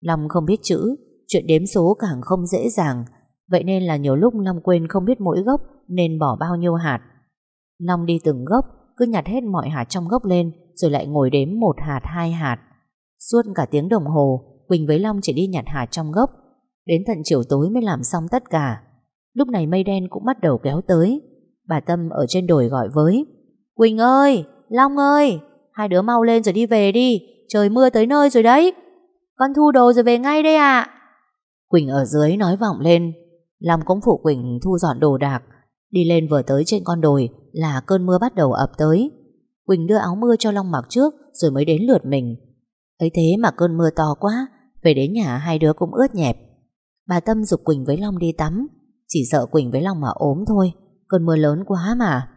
Long không biết chữ. Chuyện đếm số càng không dễ dàng. Vậy nên là nhiều lúc Long quên không biết mỗi gốc Nên bỏ bao nhiêu hạt. Long đi từng gốc Cứ nhặt hết mọi hạt trong gốc lên, Rồi lại ngồi đếm một hạt, hai hạt. Suốt cả tiếng đồng hồ, Quỳnh với Long chỉ đi nhặt hạt trong gốc Đến tận chiều tối mới làm xong tất cả. Lúc này mây đen cũng bắt đầu kéo tới. Bà Tâm ở trên đồi gọi với, Quỳnh ơi, Long ơi, Hai đứa mau lên rồi đi về đi, Trời mưa tới nơi rồi đấy. Con thu đồ rồi về ngay đây ạ. Quỳnh ở dưới nói vọng lên. Long cũng phụ Quỳnh thu dọn đồ đạc, Đi lên vừa tới trên con đồi Là cơn mưa bắt đầu ập tới. Quỳnh đưa áo mưa cho Long mặc trước Rồi mới đến lượt mình. Ấy thế mà cơn mưa to quá, Về đến nhà hai đứa cũng ướt nhẹp. Bà Tâm dục Quỳnh với Long đi tắm, Chỉ sợ Quỳnh với Long mà ốm thôi, Cơn mưa lớn quá mà.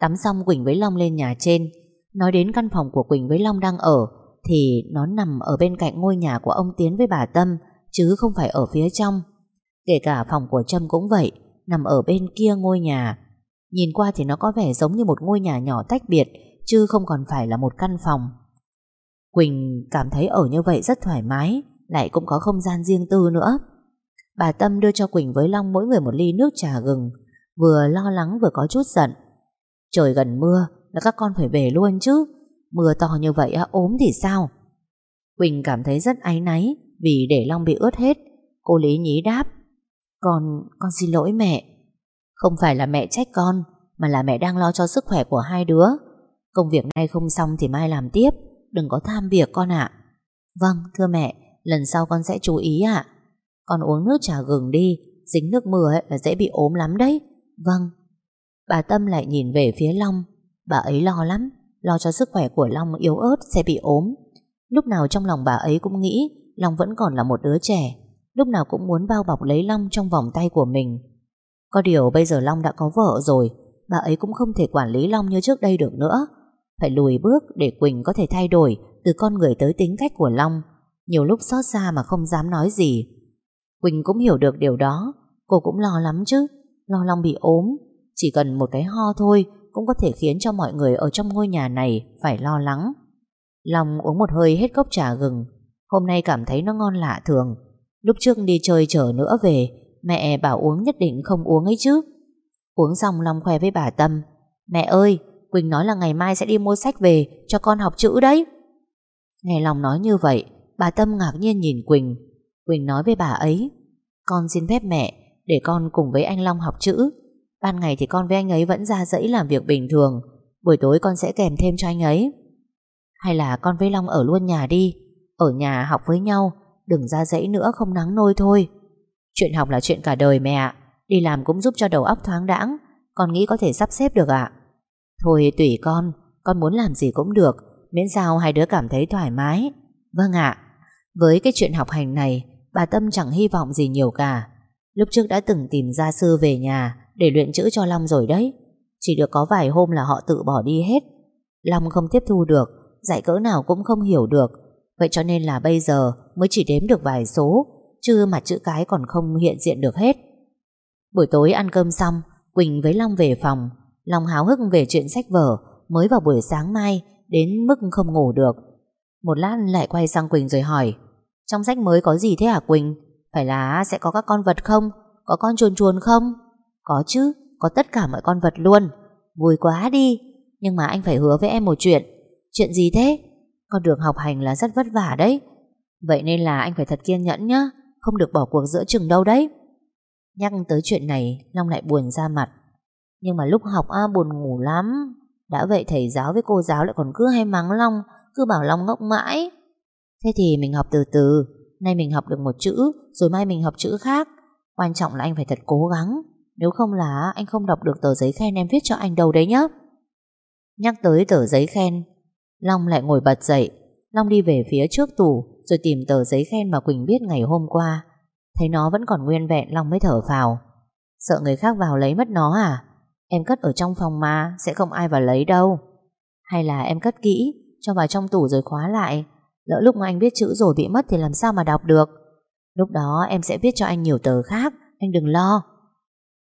Tắm xong Quỳnh với Long lên nhà trên, Nói đến căn phòng của Quỳnh với Long đang ở Thì nó nằm ở bên cạnh ngôi nhà của ông Tiến với bà Tâm. Chứ không phải ở phía trong. Kể cả phòng của Trâm cũng vậy Nằm ở bên kia ngôi nhà. Nhìn qua thì nó có vẻ giống như một ngôi nhà nhỏ tách biệt Chứ không còn phải là một căn phòng. Quỳnh cảm thấy ở như vậy rất thoải mái Lại cũng có không gian riêng tư nữa. Bà Tâm đưa cho Quỳnh với Long mỗi người một ly nước trà gừng Vừa lo lắng vừa có chút giận. Trời gần mưa là các con phải về luôn chứ Mưa to như vậy á, ốm thì sao? Quỳnh cảm thấy rất áy náy vì để Long bị ướt hết. Cô Lý nhí đáp. Con, con xin lỗi mẹ. Không phải là mẹ trách con, mà là mẹ đang lo cho sức khỏe của hai đứa. Công việc này không xong thì mai làm tiếp, đừng có tham việc con ạ. Vâng, thưa mẹ, lần sau con sẽ chú ý ạ. Con uống nước trà gừng đi, dính nước mưa ấy là dễ bị ốm lắm đấy. Vâng. Bà Tâm lại nhìn về phía Long, bà ấy lo lắm, lo cho sức khỏe của Long yếu ớt sẽ bị ốm. Lúc nào trong lòng bà ấy cũng nghĩ Long vẫn còn là một đứa trẻ, lúc nào cũng muốn bao bọc lấy Long trong vòng tay của mình. Có điều bây giờ Long đã có vợ rồi, bà ấy cũng không thể quản lý Long như trước đây được nữa. Phải lùi bước để Quỳnh có thể thay đổi từ con người tới tính cách của Long. Nhiều lúc xót xa mà không dám nói gì. Quỳnh cũng hiểu được điều đó, cô cũng lo lắm chứ, lo Long bị ốm. Chỉ cần một cái ho thôi cũng có thể khiến cho mọi người ở trong ngôi nhà này phải lo lắng. Long uống một hơi hết cốc trà gừng, hôm nay cảm thấy nó ngon lạ thường. Lúc trước đi chơi chở nữa về, mẹ bảo uống nhất định không uống ấy chứ. Uống xong Long khoe với bà Tâm, mẹ ơi, Quỳnh nói là ngày mai sẽ đi mua sách về cho con học chữ đấy. Nghe Long nói như vậy, bà Tâm ngạc nhiên nhìn Quỳnh. Quỳnh nói với bà ấy, con xin phép mẹ để con cùng với anh Long học chữ. Ban ngày thì con với anh ấy vẫn ra dãy làm việc bình thường, buổi tối con sẽ kèm thêm cho anh ấy. Hay là con với Long ở luôn nhà đi, ở nhà học với nhau, đừng ra dãy nữa không nắng nôi thôi. Chuyện học là chuyện cả đời mẹ ạ, đi làm cũng giúp cho đầu óc thoáng đãng, con nghĩ có thể sắp xếp được ạ. Thôi tùy con, con muốn làm gì cũng được, miễn sao hai đứa cảm thấy thoải mái. Vâng ạ, với cái chuyện học hành này, bà Tâm chẳng hy vọng gì nhiều cả. Lúc trước đã từng tìm gia sư về nhà để luyện chữ cho Long rồi đấy. Chỉ được có vài hôm là họ tự bỏ đi hết. Long không tiếp thu được, dạy cỡ nào cũng không hiểu được. Vậy cho nên là bây giờ mới chỉ đếm được vài số, chứ mặt chữ cái còn không hiện diện được hết. Buổi tối ăn cơm xong, Quỳnh với Long về phòng. Long háo hức về chuyện sách vở, mới vào buổi sáng mai, đến mức không ngủ được. Một lát lại quay sang Quỳnh rồi hỏi, trong sách mới có gì thế hả Quỳnh? Phải là sẽ có các con vật không? Có con chuồn chuồn không? Có chứ, có tất cả mọi con vật luôn. Vui quá đi. Nhưng mà anh phải hứa với em một chuyện. Chuyện gì thế? Con đường học hành là rất vất vả đấy. Vậy nên là anh phải thật kiên nhẫn nhá. Không được bỏ cuộc giữa chừng đâu đấy. Nhắc tới chuyện này, Long lại buồn ra mặt. Nhưng mà lúc học A buồn ngủ lắm. Đã vậy thầy giáo với cô giáo lại còn cứ hay mắng Long, cứ bảo Long ngốc mãi. Thế thì mình học từ từ, nay mình học được một chữ, rồi mai mình học chữ khác. Quan trọng là anh phải thật cố gắng, nếu không là anh không đọc được tờ giấy khen em viết cho anh đâu đấy nhá. Nhắc tới tờ giấy khen, Long lại ngồi bật dậy. Long đi về phía trước tủ, rồi tìm tờ giấy khen mà Quỳnh biết ngày hôm qua. Thấy nó vẫn còn nguyên vẹn, Long mới thở phào. Sợ người khác vào lấy mất nó à? Em cất ở trong phòng mà, sẽ không ai vào lấy đâu. Hay là em cất kỹ, cho vào trong tủ rồi khóa lại. Lỡ lúc mà anh biết chữ rồi bị mất thì làm sao mà đọc được. Lúc đó em sẽ viết cho anh nhiều tờ khác, anh đừng lo.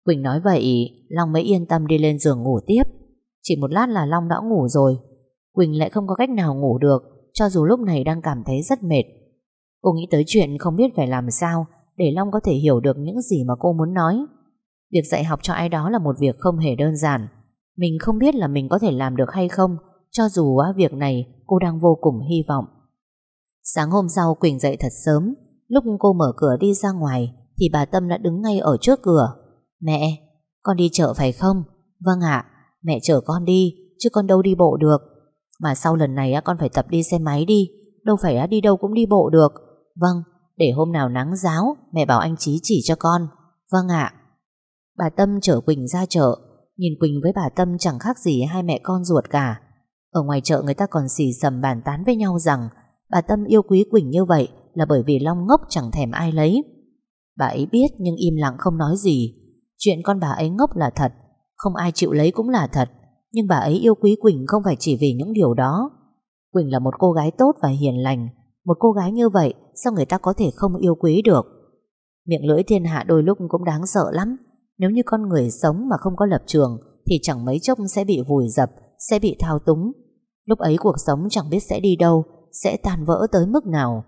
Quỳnh nói vậy, Long mới yên tâm đi lên giường ngủ tiếp. Chỉ một lát là Long đã ngủ rồi. Quỳnh lại không có cách nào ngủ được, cho dù lúc này đang cảm thấy rất mệt. Cô nghĩ tới chuyện không biết phải làm sao để Long có thể hiểu được những gì mà cô muốn nói. Việc dạy học cho ai đó là một việc không hề đơn giản. Mình không biết là mình có thể làm được hay không, cho dù việc này cô đang vô cùng hy vọng. Sáng hôm sau Quỳnh dậy thật sớm, lúc cô mở cửa đi ra ngoài thì bà Tâm đã đứng ngay ở trước cửa. Mẹ, con đi chợ phải không? Vâng ạ, mẹ chở con đi, chứ con đâu đi bộ được. Mà sau lần này con phải tập đi xe máy đi, đâu phải đi đâu cũng đi bộ được. Vâng, để hôm nào nắng giáo, mẹ bảo anh Chí chỉ cho con. Vâng ạ. Bà Tâm chở Quỳnh ra chợ, nhìn Quỳnh với bà Tâm chẳng khác gì hai mẹ con ruột cả. Ở ngoài chợ người ta còn xì xầm bàn tán với nhau rằng bà Tâm yêu quý Quỳnh như vậy là bởi vì Long ngốc chẳng thèm ai lấy. Bà ấy biết nhưng im lặng không nói gì. Chuyện con bà ấy ngốc là thật, không ai chịu lấy cũng là thật. Nhưng bà ấy yêu quý Quỳnh không phải chỉ vì những điều đó. Quỳnh là một cô gái tốt và hiền lành. Một cô gái như vậy sao người ta có thể không yêu quý được? Miệng lưỡi thiên hạ đôi lúc cũng đáng sợ lắm. Nếu như con người sống mà không có lập trường thì chẳng mấy chốc sẽ bị vùi dập, sẽ bị thao túng. Lúc ấy cuộc sống chẳng biết sẽ đi đâu, sẽ tan vỡ tới mức nào.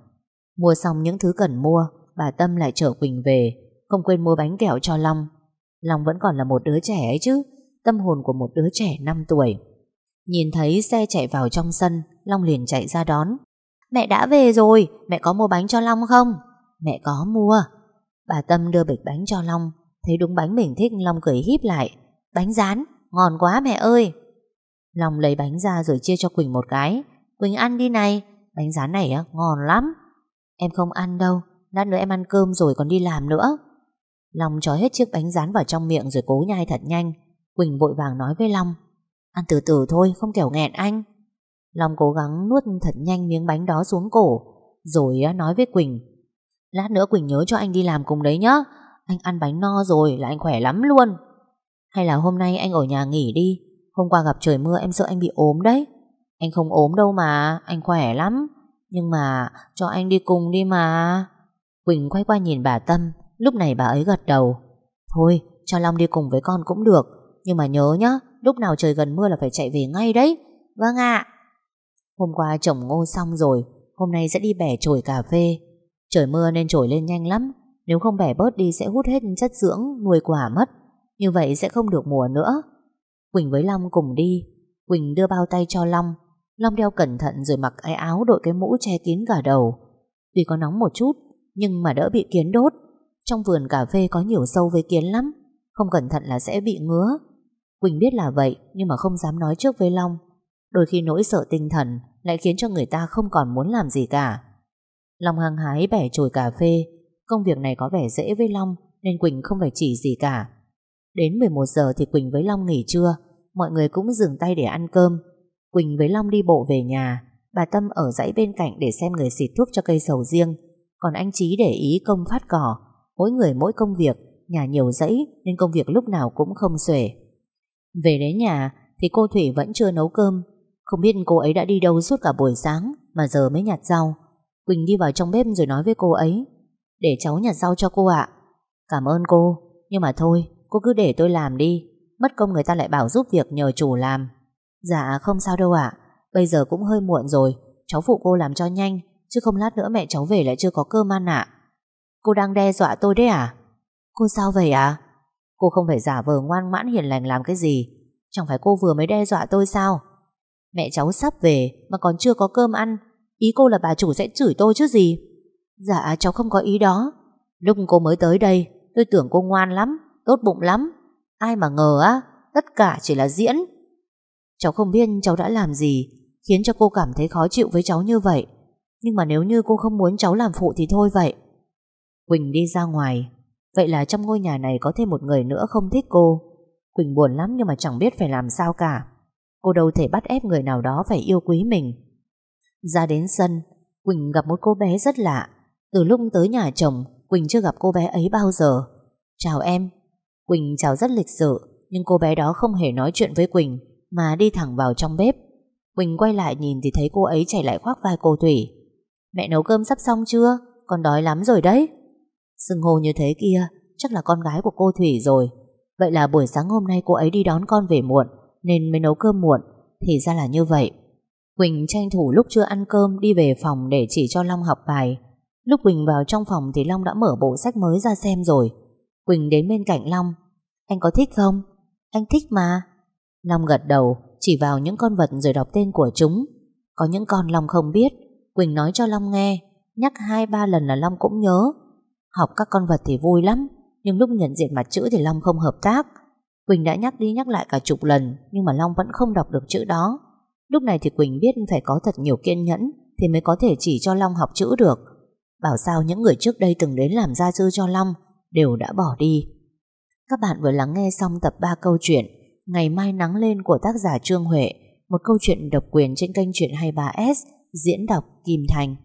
Mua xong những thứ cần mua, bà Tâm lại chở Quỳnh về, không quên mua bánh kẹo cho Long. Long vẫn còn là một đứa trẻ ấy chứ, tâm hồn của một đứa trẻ 5 tuổi. Nhìn thấy xe chạy vào trong sân, Long liền chạy ra đón. Mẹ đã về rồi Mẹ có mua bánh cho Long không? Mẹ có mua. Bà Tâm đưa bịch bánh cho Long. Thấy đúng bánh mình thích Long cười híp lại. Bánh rán, ngon quá mẹ ơi. Long lấy bánh ra rồi chia cho Quỳnh một cái. Quỳnh ăn đi này Bánh rán này á, ngon lắm. Em không ăn đâu Lát nữa em ăn cơm rồi còn đi làm nữa. Long cho hết chiếc bánh rán vào trong miệng Rồi cố nhai thật nhanh. Quỳnh vội vàng nói với Long. Ăn từ từ thôi, không kẻo nghẹn anh. Long cố gắng nuốt thật nhanh miếng bánh đó xuống cổ, Rồi nói với Quỳnh. Lát nữa Quỳnh nhớ cho anh đi làm cùng đấy nhá. Anh ăn bánh no rồi là anh khỏe lắm luôn. Hay là hôm nay anh ở nhà nghỉ đi. Hôm qua gặp trời mưa em sợ anh bị ốm đấy. Anh không ốm đâu mà, Anh khỏe lắm. Nhưng mà cho anh đi cùng đi mà. Quỳnh quay qua nhìn bà Tâm. Lúc này bà ấy gật đầu. Thôi, cho Long đi cùng với con cũng được. Nhưng mà nhớ nhá, Lúc nào trời gần mưa là phải chạy về ngay đấy. Vâng ạ. Hôm qua trồng ngô xong rồi, Hôm nay sẽ đi bẻ chổi cà phê. Trời mưa nên chổi lên nhanh lắm, Nếu không bẻ bớt đi sẽ hút hết chất dưỡng, Nuôi quả mất. Như vậy sẽ không được mùa nữa. Quỳnh với Long cùng đi. Quỳnh đưa bao tay cho Long. Long đeo cẩn thận rồi mặc cái áo đội cái mũ che kín cả đầu. Tuy có nóng một chút, Nhưng mà đỡ bị kiến đốt. Trong vườn cà phê có nhiều sâu với kiến lắm. Không cẩn thận là sẽ bị ngứa. Quỳnh biết là vậy, Nhưng mà không dám nói trước với Long. Đôi khi nỗi sợ tinh thần Lại khiến cho người ta không còn muốn làm gì cả. Long hăng hái bẻ chồi cà phê. Công việc này có vẻ dễ với Long, Nên Quỳnh không phải chỉ gì cả. Đến 11 giờ thì Quỳnh với Long nghỉ trưa. Mọi người cũng dừng tay để ăn cơm. Quỳnh với Long đi bộ về nhà. Bà Tâm ở dãy bên cạnh để xem người xịt thuốc cho cây sầu riêng. Còn anh Trí để ý công phát cỏ. Mỗi người mỗi công việc. Nhà nhiều dãy nên công việc lúc nào cũng không xuể. Về đến nhà thì cô Thủy vẫn chưa nấu cơm. Không biết cô ấy đã đi đâu suốt cả buổi sáng Mà giờ mới nhặt rau. Quỳnh đi vào trong bếp rồi nói với cô ấy, Để cháu nhặt rau cho cô ạ. Cảm ơn cô, Nhưng mà thôi, cô cứ để tôi làm đi, Mất công người ta lại bảo giúp việc nhờ chủ làm. Dạ không sao đâu ạ, Bây giờ cũng hơi muộn rồi, Cháu phụ cô làm cho nhanh, Chứ không lát nữa mẹ cháu về lại chưa có cơm ăn ạ. Cô đang đe dọa tôi đấy à? Cô sao vậy ạ? Cô không phải giả vờ ngoan ngoãn hiền lành làm cái gì. Chẳng phải cô vừa mới đe dọa tôi sao? Mẹ cháu sắp về Mà còn chưa có cơm ăn Ý cô là bà chủ sẽ chửi tôi chứ gì? Dạ cháu không có ý đó. Lúc cô mới tới đây Tôi tưởng cô ngoan lắm, tốt bụng lắm. Ai mà ngờ á Tất cả chỉ là diễn. Cháu không biết cháu đã làm gì Khiến cho cô cảm thấy khó chịu với cháu như vậy. Nhưng mà nếu như cô không muốn cháu làm phụ thì thôi vậy. Quỳnh đi ra ngoài. Vậy là trong ngôi nhà này có thêm một người nữa không thích cô? Quỳnh buồn lắm nhưng mà chẳng biết phải làm sao cả. Cô đâu thể bắt ép người nào đó phải yêu quý mình. Ra đến sân, Quỳnh gặp một cô bé rất lạ. Từ lúc tới nhà chồng, Quỳnh chưa gặp cô bé ấy bao giờ. Chào em. Quỳnh chào rất lịch sự, Nhưng cô bé đó không hề nói chuyện với Quỳnh, Mà đi thẳng vào trong bếp. Quỳnh quay lại nhìn thì thấy cô ấy chạy lại khoác vai cô Thủy. Mẹ nấu cơm sắp xong chưa? Con đói lắm rồi đấy. Sưng hô như thế kia, Chắc là con gái của cô Thủy rồi. Vậy là buổi sáng hôm nay cô ấy đi đón con về muộn, Nên mới nấu cơm muộn. Thì ra là như vậy. Quỳnh tranh thủ lúc chưa ăn cơm đi về phòng Để chỉ cho Long học bài. Lúc Quỳnh vào trong phòng thì Long đã mở bộ sách mới ra xem rồi. Quỳnh đến bên cạnh Long. Anh có thích không? Anh thích mà. Long gật đầu, Chỉ vào những con vật rồi đọc tên của chúng. Có những con Long không biết. Quỳnh nói cho Long nghe. Nhắc hai ba lần là Long cũng nhớ. Học các con vật thì vui lắm, Nhưng lúc nhận diện mặt chữ thì Long không hợp tác. Quỳnh đã nhắc đi nhắc lại cả chục lần, Nhưng mà Long vẫn không đọc được chữ đó. Lúc này thì Quỳnh biết phải có thật nhiều kiên nhẫn Thì mới có thể chỉ cho Long học chữ được. Bảo sao những người trước đây từng đến làm gia sư cho Long Đều đã bỏ đi. Các bạn vừa lắng nghe xong tập 3 câu chuyện Ngày mai nắng lên của tác giả Trương Huệ, Một câu chuyện độc quyền trên kênh Chuyện 23S Diễn đọc Kim Thành.